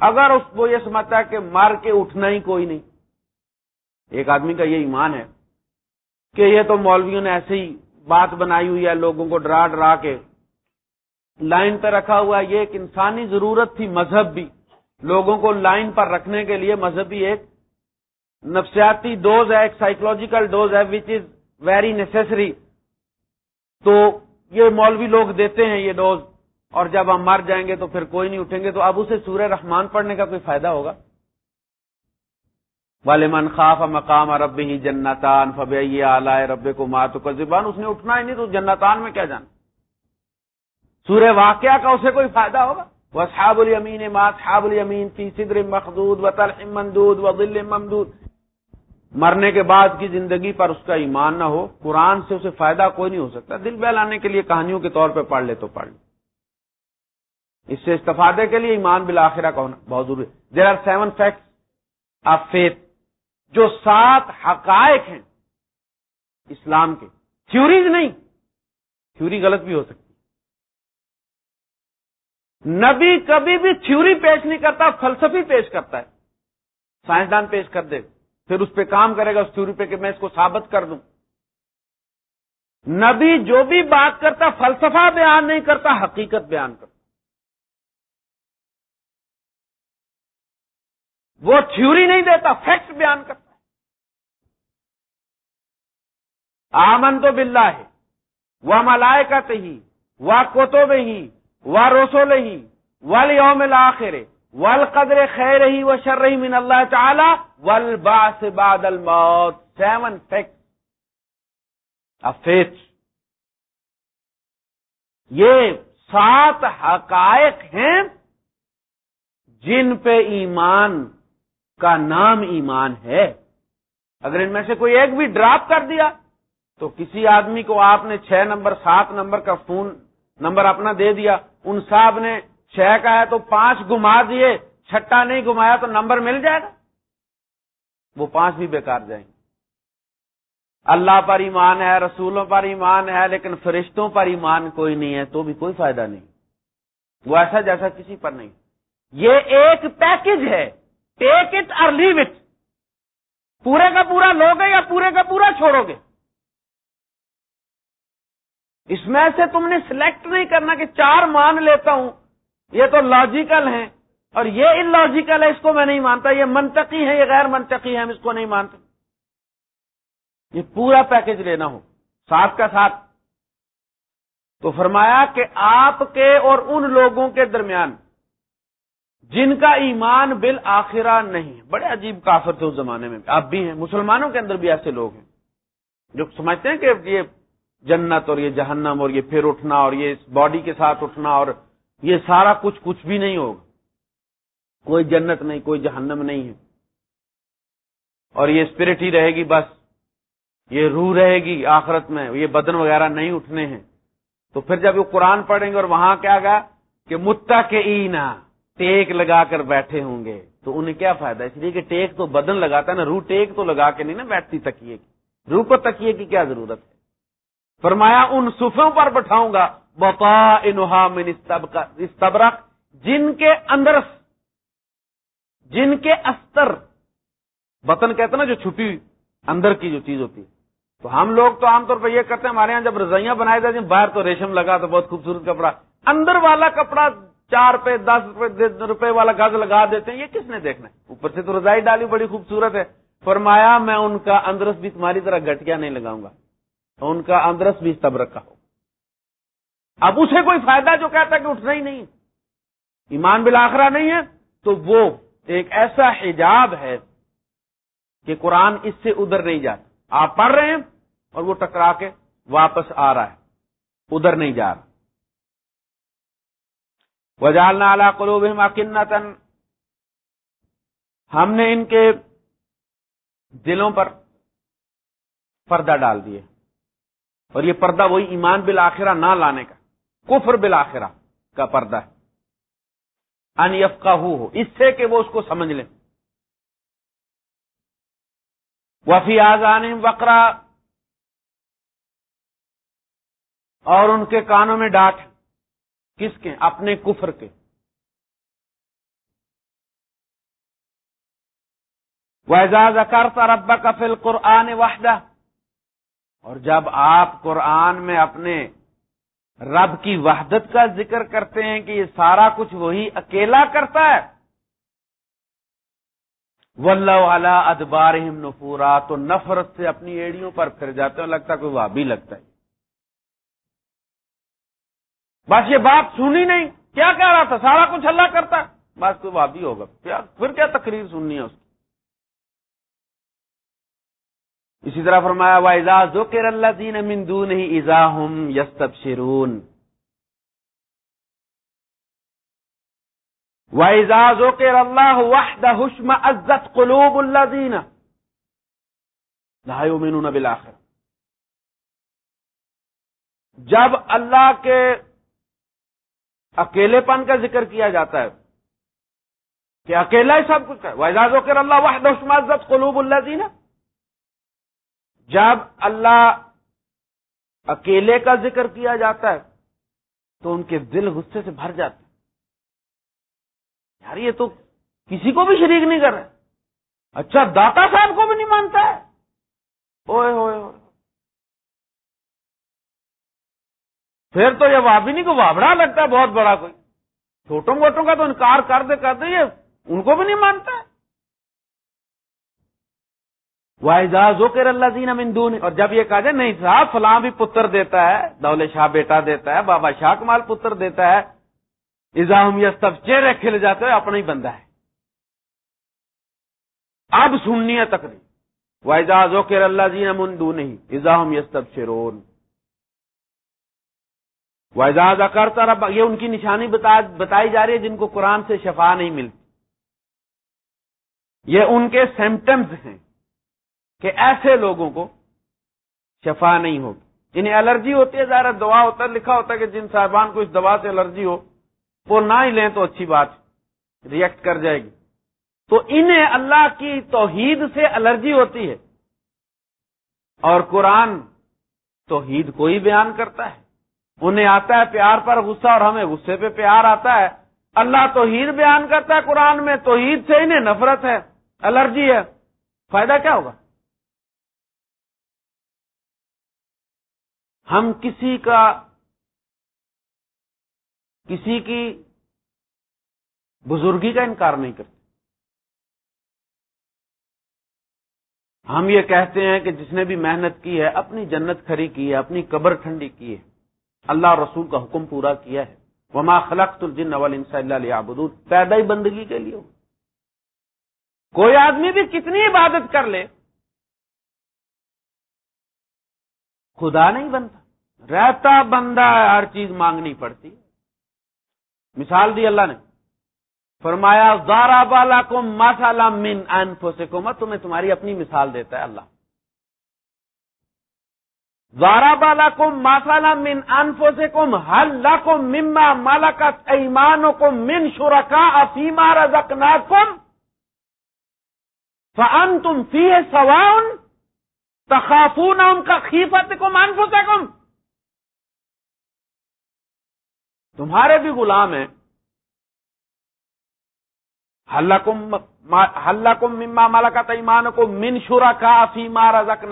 اگر اس کو یہ سمجھتا ہے کہ مار کے اٹھنا ہی کوئی نہیں، ایک آدمی کا یہ ایمان ہے۔ کہ یہ تو مولویوں نے ایسے ہی بات بنائی ہوئی ہے، لوگوں کو ڈرا ڈرا کے۔ لائن پہ رکھا ہوا ہے یہ ایک انسانی ضرورت تھی مذہب بھی۔ لوگوں کو لائن پر رکھنے کے لیے مذہبی ایک نفسیاتی ڈوز ہے، ایک سائیکولوجیکل ڈوز ہے وچ از ویری نیسری تو یہ مولوی لوگ دیتے ہیں یہ ڈوز، اور جب ہم مر جائیں گے تو پھر کوئی نہیں اٹھیں گے۔ تو اب اسے سورہ رحمان پڑھنے کا کوئی فائدہ ہوگا؟ والے من خاف مقام رب ہی جنتان فب آلائے رب کو ماتو کا زبان اس نے اٹھنا ہی نہیں تو جنتان میں کیا جانا؟ سورہ واقعہ کا اسے کوئی فائدہ ہوگا؟ وہ صحاب المین ما صحاب المین فی صدر مخدود و تلح ممدود و دل ممدود۔ مرنے کے بعد کی زندگی پر اس کا ایمان نہ ہو، قرآن سے اسے فائدہ کوئی نہیں ہو سکتا۔ دل بہلانے کے لیے کہانیوں کے طور پہ پڑھ لے تو پڑھ لے۔ اس سے استفادے کے لیے ایمان بالآخرہ کا ہونا بہت ضروری۔ There are seven facts of faith جو سات حقائق ہیں اسلام کے۔ تھیوریز نہیں تھیوری غلط بھی ہو سکتی۔ نبی کبھی بھی تھیوری پیش نہیں کرتا، فلسفی پیش کرتا ہے۔ سائنسدان پیش کر دے۔ پھر اس پہ کام کرے گا، اس تھیوری پہ کہ میں اس کو ثابت کر دوں۔ نبی جو بھی بات کرتا، فلسفہ بیان نہیں کرتا، حقیقت بیان کرتا۔ وہ تھیوری نہیں دیتا فیکٹ بیان کرتا۔ آمن تو بلّہ ہے وہ ملائے کا ہی وہ کوتو ہی وہ رسول ہی ول یوم آخر ولقدر خیر ہی و شر رہی من اللہ تعالی ول باس بادل موت سیون فیکٹ افیت یہ سات حقائق ہیں جن پہ ایمان کا نام ایمان ہے۔ اگر ان میں سے کوئی ایک بھی ڈراپ کر دیا تو کسی آدمی کو آپ نے چھ نمبر، سات نمبر کا فون، نمبر اپنا دے دیا، ان صاحب نے چھ کا ہے تو پانچ گما دیے، چھٹا نہیں گمایا تو نمبر مل جائے گا۔ وہ پانچ بھی بیکار جائیں گے۔ اللہ پر ایمان ہے، رسولوں پر ایمان ہے، لیکن فرشتوں پر ایمان کوئی نہیں ہے، تو بھی کوئی فائدہ نہیں۔ وہ ایسا جیسا کسی پر نہیں۔ یہ ایک پیکج ہے۔ ٹیک اٹ اور لیو اٹ پورے کا پورا لوگے یا پورے کا پورا چھوڑو گے؟ اس میں سے تم نے سلیکٹ نہیں کرنا کہ چار مان لیتا ہوں۔ یہ تو لاجیکل ہیں۔ اور یہ ان لاجیکل ہے اس کو میں نہیں مانتا۔ یہ منطقی ہے یہ غیر منطقی ہے ہم اس کو نہیں مانتے۔ یہ پورا پیکج لینا ہو، ساتھ کا ساتھ۔ تو فرمایا کہ آپ کے اور ان لوگوں کے درمیان، جن کا ایمان بل آخرہ نہیں بڑے عجیب کافر تھے اس زمانے میں اب بھی ہیں، مسلمانوں کے اندر بھی ایسے لوگ ہیں۔ جو سمجھتے ہیں کہ یہ جنت اور یہ جہنم اور یہ پھر اٹھنا اور یہ باڈی کے ساتھ اٹھنا اور یہ سارا کچھ کچھ بھی نہیں ہوگا۔ کوئی جنت نہیں، کوئی جہنم نہیں ہے۔ اور یہ اسپرٹ ہی رہے گی بس۔ یہ روح رہے گی آخرت میں۔ یہ بدن وغیرہ نہیں اٹھنے ہیں۔ تو پھر جب وہ قرآن پڑھیں گے اور وہاں کیا گیا کہ متا کے اینا ٹیک لگا کر بیٹھے ہوں گے، تو انہیں کیا فائدہ؟ اس لیے کہ ٹیک تو بدن لگاتا ہے نا، روح ٹیک تو لگا کے نہیں نا بیٹھتی تکیے کی۔ روح کو تکیے کی کیا ضرورت؟ ہے فرمایا ان صفوں پر بٹھاؤں گا۔ بپا انہا من استبرق جن کے اندر جن کے استر۔ بطن کہتے نا جو چھپی اندر کی جو چیز ہوتی ہے۔ تو ہم لوگ تو عام طور پہ یہ کرتے ہیں، ہمارے یہاں جب رضائیاں بنائی جاتی ہیں، باہر تو ریشم لگا تو بہت خوبصورت کپڑا۔ اندر والا کپڑا چار پہ دس روپے والا گز لگا دیتے ہیں، یہ کس نے دیکھنا ہے؟ اوپر سے تو رضائی ڈالی، بڑی خوبصورت ہے۔ فرمایا، میں ان کا اندرس بھی تمہاری طرح گٹیا نہیں لگاؤں گا۔ ان کا اندرس بھی تب رکھا ہو۔ اب اسے کوئی فائدہ جو کہتا ہے کہ اٹھنا ہی نہیں۔ ایمان بلاخرا نہیں ہے، تو وہ ایک ایسا حجاب ہے کہ قرآن اس سے ادھر نہیں جاتا۔ آپ پڑھ رہے ہیں اور وہ ٹکرا کے واپس آ رہا ہے۔ ادھر نہیں جا رہا۔ وجالنا اعلی قلوب کنتن ہم نے ان کے دلوں پر پردہ ڈال دیے۔ اور یہ پردہ وہی ایمان بالآخرہ نہ لانے کا، کفر بالآخرہ کا پردہ ہے۔ انف کا ہو اس سے کہ وہ اس کو سمجھ لیں۔ وفی آزان وکرا اور ان کے کانوں میں ڈانٹ کس کے؟ اپنے کفر کے۔ ویزاز اکرتا ربا کا فل قرآن وحدہ اور جب آپ قرآن میں اپنے رب کی وحدت کا ذکر کرتے ہیں کہ یہ سارا کچھ وہی اکیلا کرتا ہے والا ادبار نفورا تو نفرت سے اپنی ایڑیوں پر پھر جاتے ہیں، لگتا کوئی وابی لگتا ہے۔ بس یہ بات سنی نہیں، کیا کہہ رہا تھا؟ سارا کچھ اللہ کرتا ہے۔ بس کوئی وابی ہوگا۔ پھر کیا تقریر سننی ہے اس کی؟ اسی طرح فرمایا وا اعزاز اللہ دین امندو نہیں ایزا ہم یس تب شرون وائزاز اللہ وحد حشم عزت قلوب اللہ دین لاہو جب اللہ کے اکیلے پن کا ذکر کیا جاتا ہے، کہ اکیلا ہی سب کچھ ہے وائزاز اللہ وحد حشم عزت قلوب اللہ دینا جب اللہ اکیلے کا ذکر کیا جاتا ہے، تو ان کے دل غصے سے بھر جاتے یار، یہ تو کسی کو بھی شریک نہیں کر رہے۔ اچھا داتا صاحب کو بھی نہیں مانتا ہے۔ اوئے ہوئے ہوئے۔ پھر تو یہ وابی نہیں کو وابڑا لگتا ہے بہت بڑا کوئی۔ چھوٹوں موٹوں کا تو انکار کر دے کر دے، یہ ان کو بھی نہیں مانتا ہے۔ واحد اللہ دین امندون اور جب یہ کہا جائے، نہیں صاحب فلاں بھی پتر دیتا ہے دول شاہ بیٹا دیتا ہے، بابا شاہ کمال پتر دیتا ہے۔ ایزام یہ سب چہرے کھل جاتے ہیں اپنا ہی بندہ ہے۔ اب سننی ہے تقریب واحد ذوکر اللہ دین امندو نہیں ایزام یس تب شرون واحد کرتا رب یہ ان کی نشانی بتائی جا رہی ہے جن کو قرآن سے شفا نہیں ملتی۔ یہ ان کے سمٹمز ہیں۔ کہ ایسے لوگوں کو شفا نہیں ہوگی۔ جنہیں الرجی ہوتی ہے، ظاہر دعا ہوتا ہے، لکھا ہوتا ہے کہ جن صاحبان کو اس دوا سے الرجی ہو، وہ نہ ہی لیں تو اچھی بات ریئیکٹ کر جائے گی۔ تو انہیں اللہ کی توحید سے الرجی ہوتی ہے۔ اور قرآن توحید کو ہی بیان کرتا ہے۔ انہیں آتا ہے پیار پر غصہ اور ہمیں غصے پہ پیار آتا ہے۔ اللہ توحید بیان کرتا ہے قرآن میں، توحید سے انہیں نفرت ہے، الرجی ہے۔ فائدہ کیا ہوگا؟ ہم کسی کا کسی کی بزرگی کا انکار نہیں کرتے۔ ہم یہ کہتے ہیں کہ جس نے بھی محنت کی ہے، اپنی جنت کھری کی ہے، اپنی قبر ٹھنڈی کی ہے۔ اللہ رسول کا حکم پورا کیا ہے۔ وما خلق الجن اول ان اللہ علیہ پیدا ہی بندگی کے لیے۔ کوئی آدمی بھی کتنی عبادت کر لے خدا نہیں بنتا۔ رہتا بندہ ہر چیز مانگنی پڑتی۔ مثال دی اللہ نے۔ فرمایا زارا بالا کو ماسالا من این فوسے کو مت تمہیں تمہاری اپنی مثال دیتا ہے اللہ۔ زارا بالا کو ماسالا من ان فوسے کو ہل کو مما مالا کا ایمانوں کو من شرکا افیما رزکنا کم فن تم فی سواؤن تخافون ان کا خیفت کو مان تمہارے بھی غلام ہیں۔ ہلّا مما مالا تیمان کو من شورا کا فیما رزک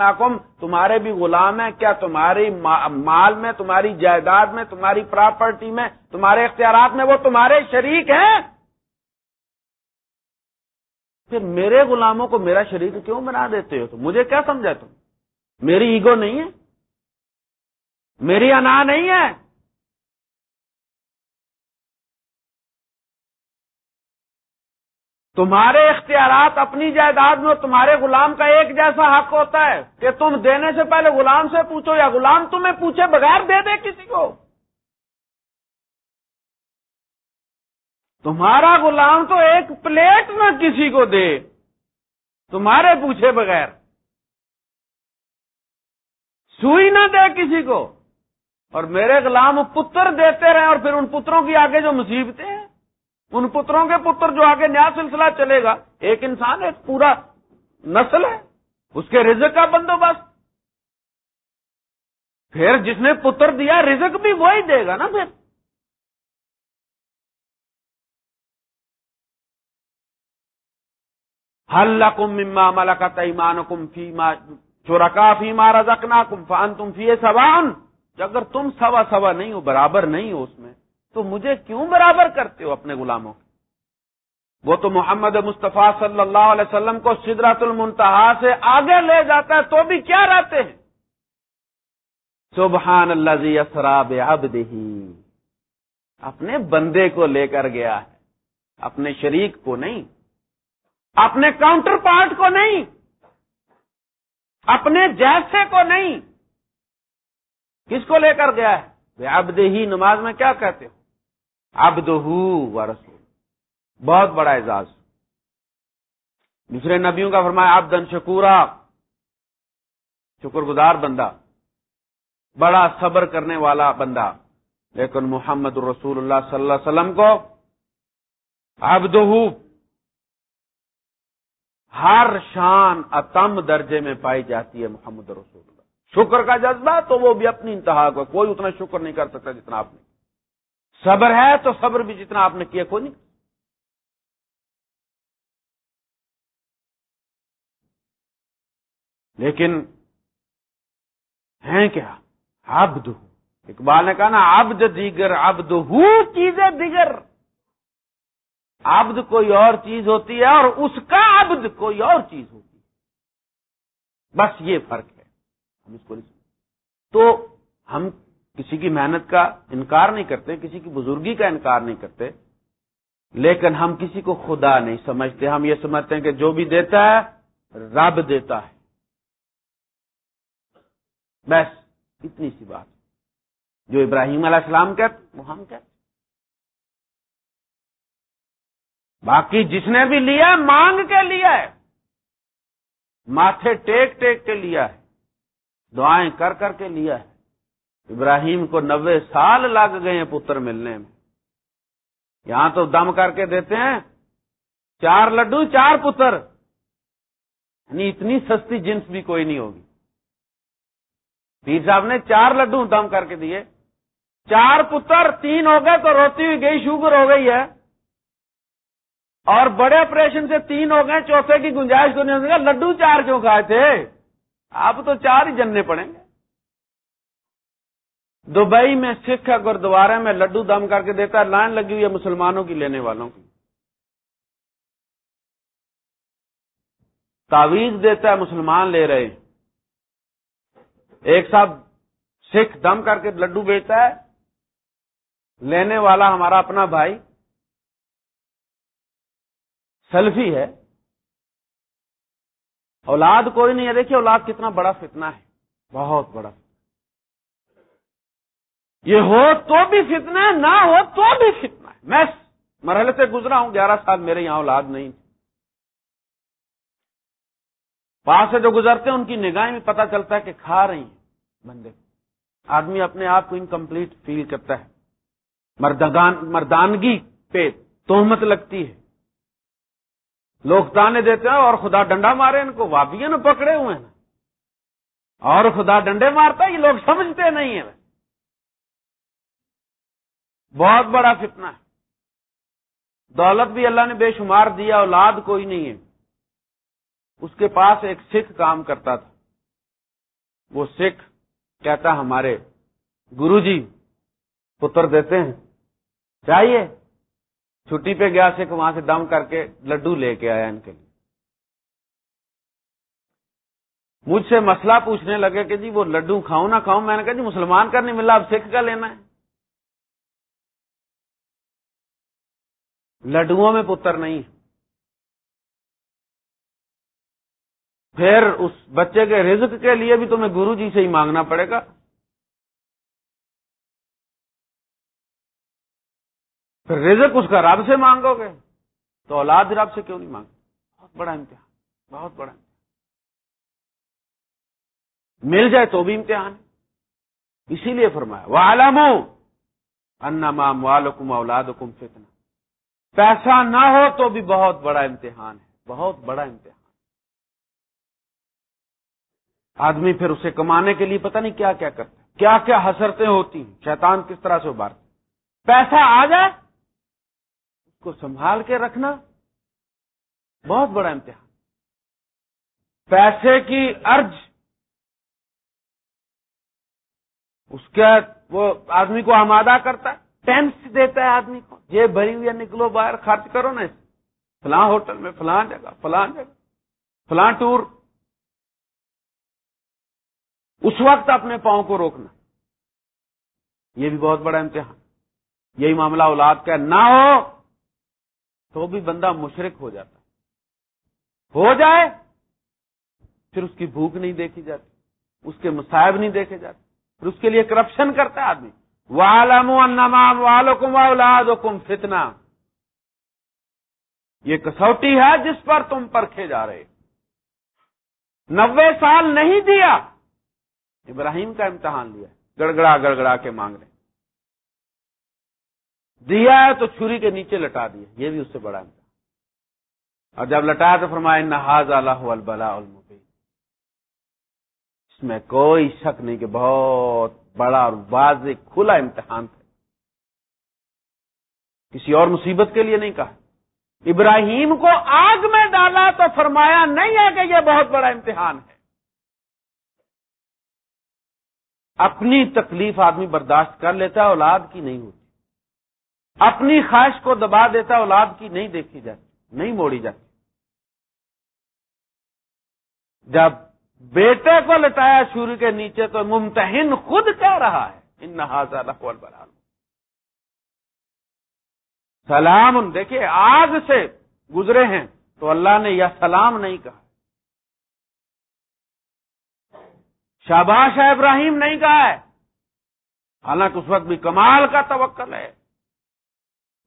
تمہارے بھی غلام ہیں۔ کیا تمہاری مال میں، تمہاری جائیداد میں، تمہاری پراپرٹی میں، تمہارے اختیارات میں وہ تمہارے شریک ہیں؟ پھر میرے غلاموں کو میرا شریک کیوں بنا دیتے ہو تو مجھے کیا سمجھا تم؟ میری ایگو نہیں ہے میری انا نہیں ہے تمہارے اختیارات اپنی جائیداد میں تمہارے غلام کا ایک جیسا حق ہوتا ہے کہ تم دینے سے پہلے غلام سے پوچھو یا غلام تمہیں پوچھے بغیر دے دے کسی کو تمہارا غلام تو ایک پلیٹ نہ کسی کو دے تمہارے پوچھے بغیر سوئی نہ دے کسی کو۔ اور میرے غلام پتر دیتے رہے اور پھر ان پتروں کی آگے جو مصیبتیں ہیں، ان پتروں کے پتر جو آگے نیا سلسلہ چلے گا، ایک انسان، ایک پورا نسل ہے، اس کے رزق کا بندوبست۔ پھر جس نے پتر دیا، رزق بھی وہی دے گا نا پھر۔ حل کم مما ملا کا تیمان کم فی چورکا فی مارا زکنا کم فان تم فی سوان اگر تم سوا سوا نہیں ہو، برابر نہیں ہو اس میں، تو مجھے کیوں برابر کرتے ہو اپنے غلاموں وہ تو محمد مصطفیٰ صلی اللہ علیہ وسلم کو سدرات المنتہا سے آگے لے جاتا ہے، تو بھی کیا رہتے ہیں؟ سبحان اللہ زی اسراب اب اپنے بندے کو لے کر گیا ہے، اپنے شریک کو نہیں، اپنے کاؤنٹر پارٹ کو نہیں اپنے جیسے کو نہیں۔ کس کو لے کر گیا ہے؟ اب ہی نماز میں کیا کہتے ہو؟ ابد و رسول۔ بہت بڑا اعزاز۔ دوسرے نبیوں کا فرمایا آبدن شکورا۔ شکر گزار بندہ۔ بڑا صبر کرنے والا بندہ۔ لیکن محمد رسول اللہ صلی اللہ علیہ وسلم کو ابد ہر شان اتم درجے میں پائی جاتی ہے محمد رسول اللہ۔ شکر کا جذبہ تو وہ بھی اپنی انتہا کو کوئی اتنا شکر نہیں کر سکتا جتنا آپ نے۔ صبر ہے تو صبر بھی جتنا آپ نے کیا، کوئی نہیں۔ لیکن ہیں کیا؟ عبد اقبال نے کہا نا، عبد دیگر، عبد ہو چیزیں دیگر۔ عبد کوئی اور چیز ہوتی ہے اور اس کا عبد کوئی اور چیز ہوتی ہے۔ بس یہ فرق ہے۔ ہم اس کو تو ہم کسی کی محنت کا انکار نہیں کرتے، کسی کی بزرگی کا انکار نہیں کرتے، لیکن ہم کسی کو خدا نہیں سمجھتے۔ ہم یہ سمجھتے ہیں کہ جو بھی دیتا ہے، رب دیتا ہے۔ بس اتنی سی بات۔ جو ابراہیم علیہ السلام کہتے، وہ ہم کہتے۔ باقی جس نے بھی لیا مانگ کے لیا ہے۔ ماتھے ٹیک ٹیک کے لیا ہے۔ دعائیں کر کر کے لیا ہے۔ ابراہیم کو نوے سال لگ گئے ہیں پتر ملنے میں۔ یہاں تو دم کر کے دیتے ہیں، چار لڈو، چار پتر۔ یعنی اتنی سستی جنس بھی کوئی نہیں ہوگی۔ پیر صاحب نے چار لڈو دم کر کے دیے۔ چار پتر، تین ہو گئے تو روتی ہوئی گئی، شوگر ہو گئی ہے۔ اور بڑے آپریشن سے تین ہو گئے، چوتھے کی گنجائش تو نہیں ہوگی لڈو چار کیوں کھائے تھے؟ آپ تو چار ہی جننے پڑیں گے۔ دبئی میں سکھ گردوارے میں لڈو دم کر کے دیتا ہے، لائن لگی ہوئی ہے مسلمانوں کی، لینے والوں کی۔ تعویذ دیتا ہے، مسلمان لے رہے ایک صاحب سکھ دم کر کے لڈو بیچتا ہے۔ لینے والا ہمارا اپنا بھائی۔ سلفی ہے۔ اولاد کوئی نہیں ہے۔ دیکھیے اولاد کتنا بڑا فتنہ ہے۔ بہت بڑا۔ یہ ہو تو بھی فتنہ ہے، نہ ہو تو بھی فتنہ ہے۔ میں مرحلے سے گزرا ہوں، گیارہ سال میرے یہاں اولاد نہیں پاس سے جو گزرتے ہیں، ان کی نگاہیں میں پتہ چلتا ہے کہ کھا رہی ہیں بندے۔ آدمی اپنے آپ کو انکمپلیٹ فیل کرتا ہے۔ مردانگی پہ توہمت لگتی ہے۔ لوگ تانے دیتے ہیں اور خدا ڈنڈا مارے ان کو وابی نا پکڑے ہوئے ہیں۔ اور خدا ڈنڈے مارتا یہ لوگ سمجھتے نہیں ہیں۔ بہت بڑا فتنہ ہے۔ دولت بھی اللہ نے بے شمار دیا اولاد کوئی نہیں ہے۔ اس کے پاس ایک سکھ کام کرتا تھا۔ وہ سکھ کہتا، ہمارے گرو جی پتر دیتے ہیں چاہیے چھٹی پہ گیا سکھ، وہاں سے دم کر کے لڈو لے کے آیا ان کے لیے۔ مجھ سے مسئلہ پوچھنے لگے کہ جی وہ لڈو کھاؤں نہ کھاؤں، میں نے کہا جی مسلمان کا نہیں ملا، اب سکھ کا لینا ہے۔ لڈوؤں میں پتر نہیں۔ پھر اس بچے کے رزق کے لیے بھی تمہیں گرو جی سے ہی مانگنا پڑے گا۔ پھر رزق اس کا رب سے مانگو گے تو اولاد رب سے کیوں نہیں مانگو بہت بڑا امتحان، بہت بڑا امتحان۔ مل جائے تو بھی امتحان۔ اسی لیے فرمایا وہ عالم انام والم اولاد حکم فتنا پیسہ نہ ہو تو بھی بہت بڑا امتحان ہے، بہت بڑا امتحان۔ آدمی پھر اسے کمانے کے لیے پتہ نہیں کیا کیا کرتا کیا کیا حسرتیں ہوتی ہیں شیطان کس طرح سے ابھارتے۔ پیسہ آ جائے کو سنبھال کے رکھنا بہت بڑا امتحان۔ پیسے کی ارج، اس کے وہ آدمی کو آمادہ کرتا ہے ٹینس دیتا ہے آدمی کو۔ یہ بھری ہوئی نکلو باہر، خرچ کرو نا فلاں ہوٹل میں، فلاں جگہ فلاں جگہ، فلاں ٹور۔ اس وقت اپنے پاؤں کو روکنا۔ یہ بھی بہت بڑا امتحان۔ یہی معاملہ اولاد کا نہ ہو تو بھی بندہ مشرق ہو جاتا ہو جائے پھر اس کی بھوک نہیں دیکھی جاتی اس کے مصائب نہیں دیکھے جاتے پھر اس کے لیے کرپشن کرتا ہے آدمی والم والم اولاد حکم فتنا یہ کسوٹی ہے جس پر تم پرکھے جا رہے نوے سال نہیں دیا، ابراہیم کا امتحان لیا گڑگڑا گڑگڑا کے مانگ رہے دیا ہے تو چھری کے نیچے لٹا دیا یہ بھی اس سے بڑا امتحان اور جب لٹایا تو فرمایا نہاز اللہ البلا المبین۔ اس میں کوئی شک نہیں کہ بہت بڑا اور واضح کھلا امتحان تھا۔ کسی اور مصیبت کے لیے نہیں کہا۔ ابراہیم کو آگ میں ڈالا تو فرمایا، نہیں ہے کہ یہ بہت بڑا امتحان ہے۔ اپنی تکلیف آدمی برداشت کر لیتا ہے، اولاد کی نہیں ہوتی۔ اپنی خواہش کو دبا دیتا، اولاد کی نہیں دیکھی جاتی، نہیں موڑی جاتی۔ جب بیٹے کو لٹایا سوری کے نیچے تو ممتحن خود کہہ رہا ہے، ان برال سلام، دیکھیے، آگ سے گزرے ہیں تو اللہ نے یہ سلام نہیں کہا۔ شاباش ابراہیم نہیں کہا ہے۔ حالانکہ اس وقت بھی کمال کا توکل ہے۔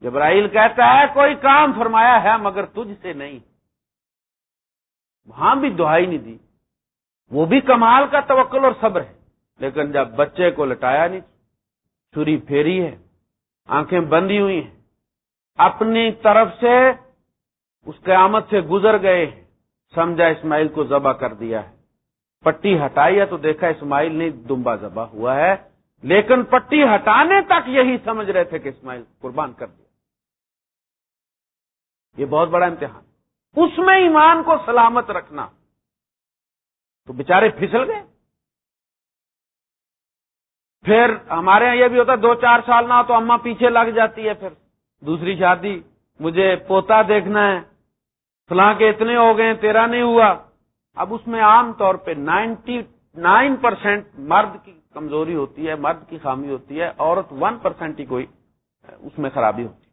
جبرائیل کہتا ہے، کوئی کام فرمایا ہے مگر تجھ سے نہیں۔ وہاں بھی دہائی نہیں دی۔ وہ بھی کمال کا توکل اور صبر ہے، لیکن جب بچے کو لٹایا نہیں چوری پھیری ہے، آنکھیں بندی ہوئی ہیں۔ اپنی طرف سے اس قیامت سے گزر گئے سمجھا اسماعیل کو ذبح کر دیا ہے۔ پٹی ہٹائی ہے تو دیکھا اسماعیل نہیں، دمبا ذبح ہوا ہے۔ لیکن پٹی ہٹانے تک یہی سمجھ رہے تھے کہ اسماعیل قربان کر دیا۔ یہ بہت بڑا امتحان۔ اس میں ایمان کو سلامت رکھنا۔ تو بےچارے پھسل گئے۔ پھر ہمارے یہاں یہ بھی ہوتا ہے، دو چار سال نہ ہو تو اما پیچھے لگ جاتی ہے۔ پھر دوسری شادی، مجھے پوتا دیکھنا ہے۔ فلاں کے اتنے ہو گئے تیرا نہیں ہوا۔ اب اس میں عام طور پہ نائنٹی نائن پرسینٹ مرد کی کمزوری ہوتی ہے، مرد کی خامی ہوتی ہے، عورت ون پرسینٹ ہی کوئی اس میں خرابی ہوتی ہے۔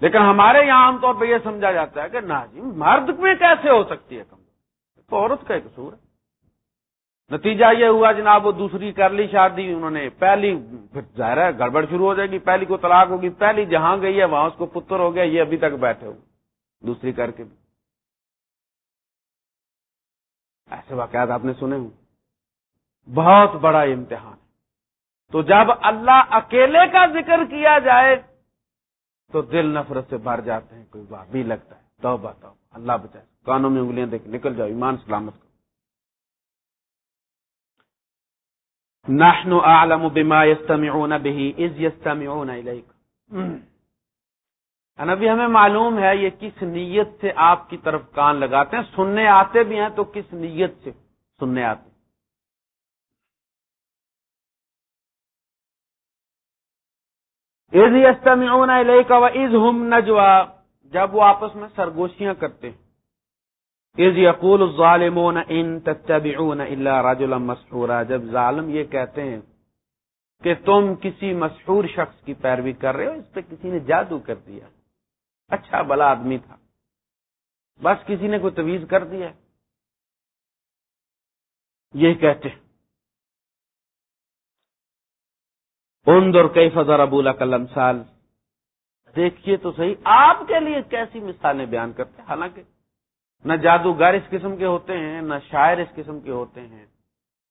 لیکن ہمارے یہاں عام طور پہ یہ سمجھا جاتا ہے کہ جی مرد میں کیسے ہو سکتی ہے کمزوری؟ تو عورت کا قصور ہے۔ نتیجہ یہ ہوا جناب، وہ دوسری کر لی شادی، انہوں نے پہلی، پھر ظاہر ہے گڑبڑ شروع ہو جائے گی، پہلی کو طلاق ہوگی، پہلی جہاں گئی ہے، وہاں اس کو پتر ہو گیا، یہ ابھی تک بیٹھے ہو دوسری کر کے بھی۔ ایسے واقعات آپ نے سنے ہوں۔ بہت بڑا امتحان۔ تو جب اللہ اکیلے کا ذکر کیا جائے تو دل نفرت سے بھر جاتے ہیں کوئی بات، بھی لگتا ہے۔ تو بتاؤ اللہ بچائے۔ کانوں میں انگلیاں دیکھ، نکل جاؤ، ایمان سلامت کو نحن اعلم بما يستمعون به اذ يستمعون اليك نبی ہمیں معلوم ہے یہ کس نیت سے آپ کی طرف کان لگاتے ہیں۔ سننے آتے بھی ہیں تو کس نیت سے سننے آتے ہیں؟ از یستمعون الیک و از ہم نجوا، جب وہ آپس میں سرگوشیاں کرتے ہیں۔ از یقول الظالمون ان تتبعون الا رجلا مسحورا، جب ظالم یہ کہتے ہیں کہ تم کسی مسحور شخص کی پیروی کر رہے ہو، اس پہ کسی نے جادو کر دیا۔ اچھا بلا آدمی تھا۔ بس کسی نے کوئی تویز کر دیا۔ یہ کہتے ہیں۔ اندر کئی فضر ابولا کلم سال دیکھیے تو صحیح، آپ کے لیے کیسی مثالیں بیان کرتے ہیں؟ حالانکہ نہ جادوگر اس قسم کے ہوتے ہیں، نہ شاعر اس قسم کے ہوتے ہیں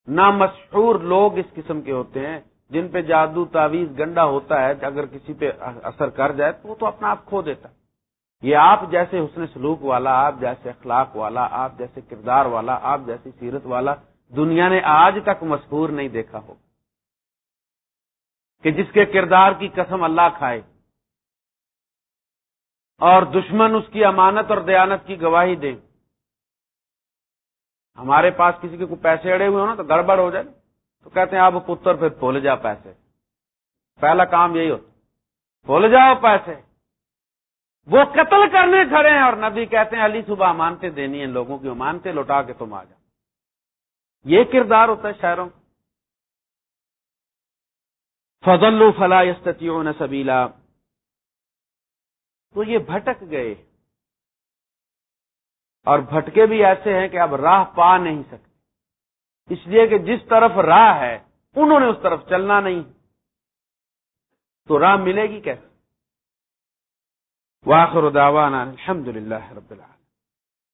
نامشہور لوگ اس قسم کے ہوتے ہیں، جن پہ جادو تعویز گنڈا ہوتا ہے اگر کسی پہ اثر کر جائے تو وہ تو اپنا آپ کھو دیتا۔ یہ آپ جیسے حسن سلوک والا، آپ جیسے اخلاق والا، آپ جیسے کردار والا، آپ جیسی سیرت والا دنیا نے آج تک مشہور نہیں دیکھا ہو کہ جس کے کردار کی قسم اللہ کھائے اور دشمن اس کی امانت اور دیانت کی گواہی دے۔ ہمارے پاس کسی کے کوئی پیسے اڑے ہوئے ہو نا تو گڑبڑ ہو جائے۔ تو کہتے ہیں آپ پتر پھر بھول جا پیسے۔ پہلا کام یہی ہوتا۔ بھول جاؤ پیسے۔ وہ قتل کرنے کھڑے ہیں اور نبی کہتے ہیں، علی صبح مانتے دینی ہیں، لوگوں کی مانتے لوٹا کے تم آ جاؤ۔ یہ کردار ہوتا ہے شہروں فضل فلا یستیون سبیلا تو یہ بھٹک گئے۔ اور بھٹکے بھی ایسے ہیں کہ اب راہ پا نہیں سکتے۔ اس لیے کہ جس طرف راہ ہے، انہوں نے اس طرف چلنا نہیں۔ تو راہ ملے گی کیسے؟ واخر دعوانا الحمد للہ رب العالمين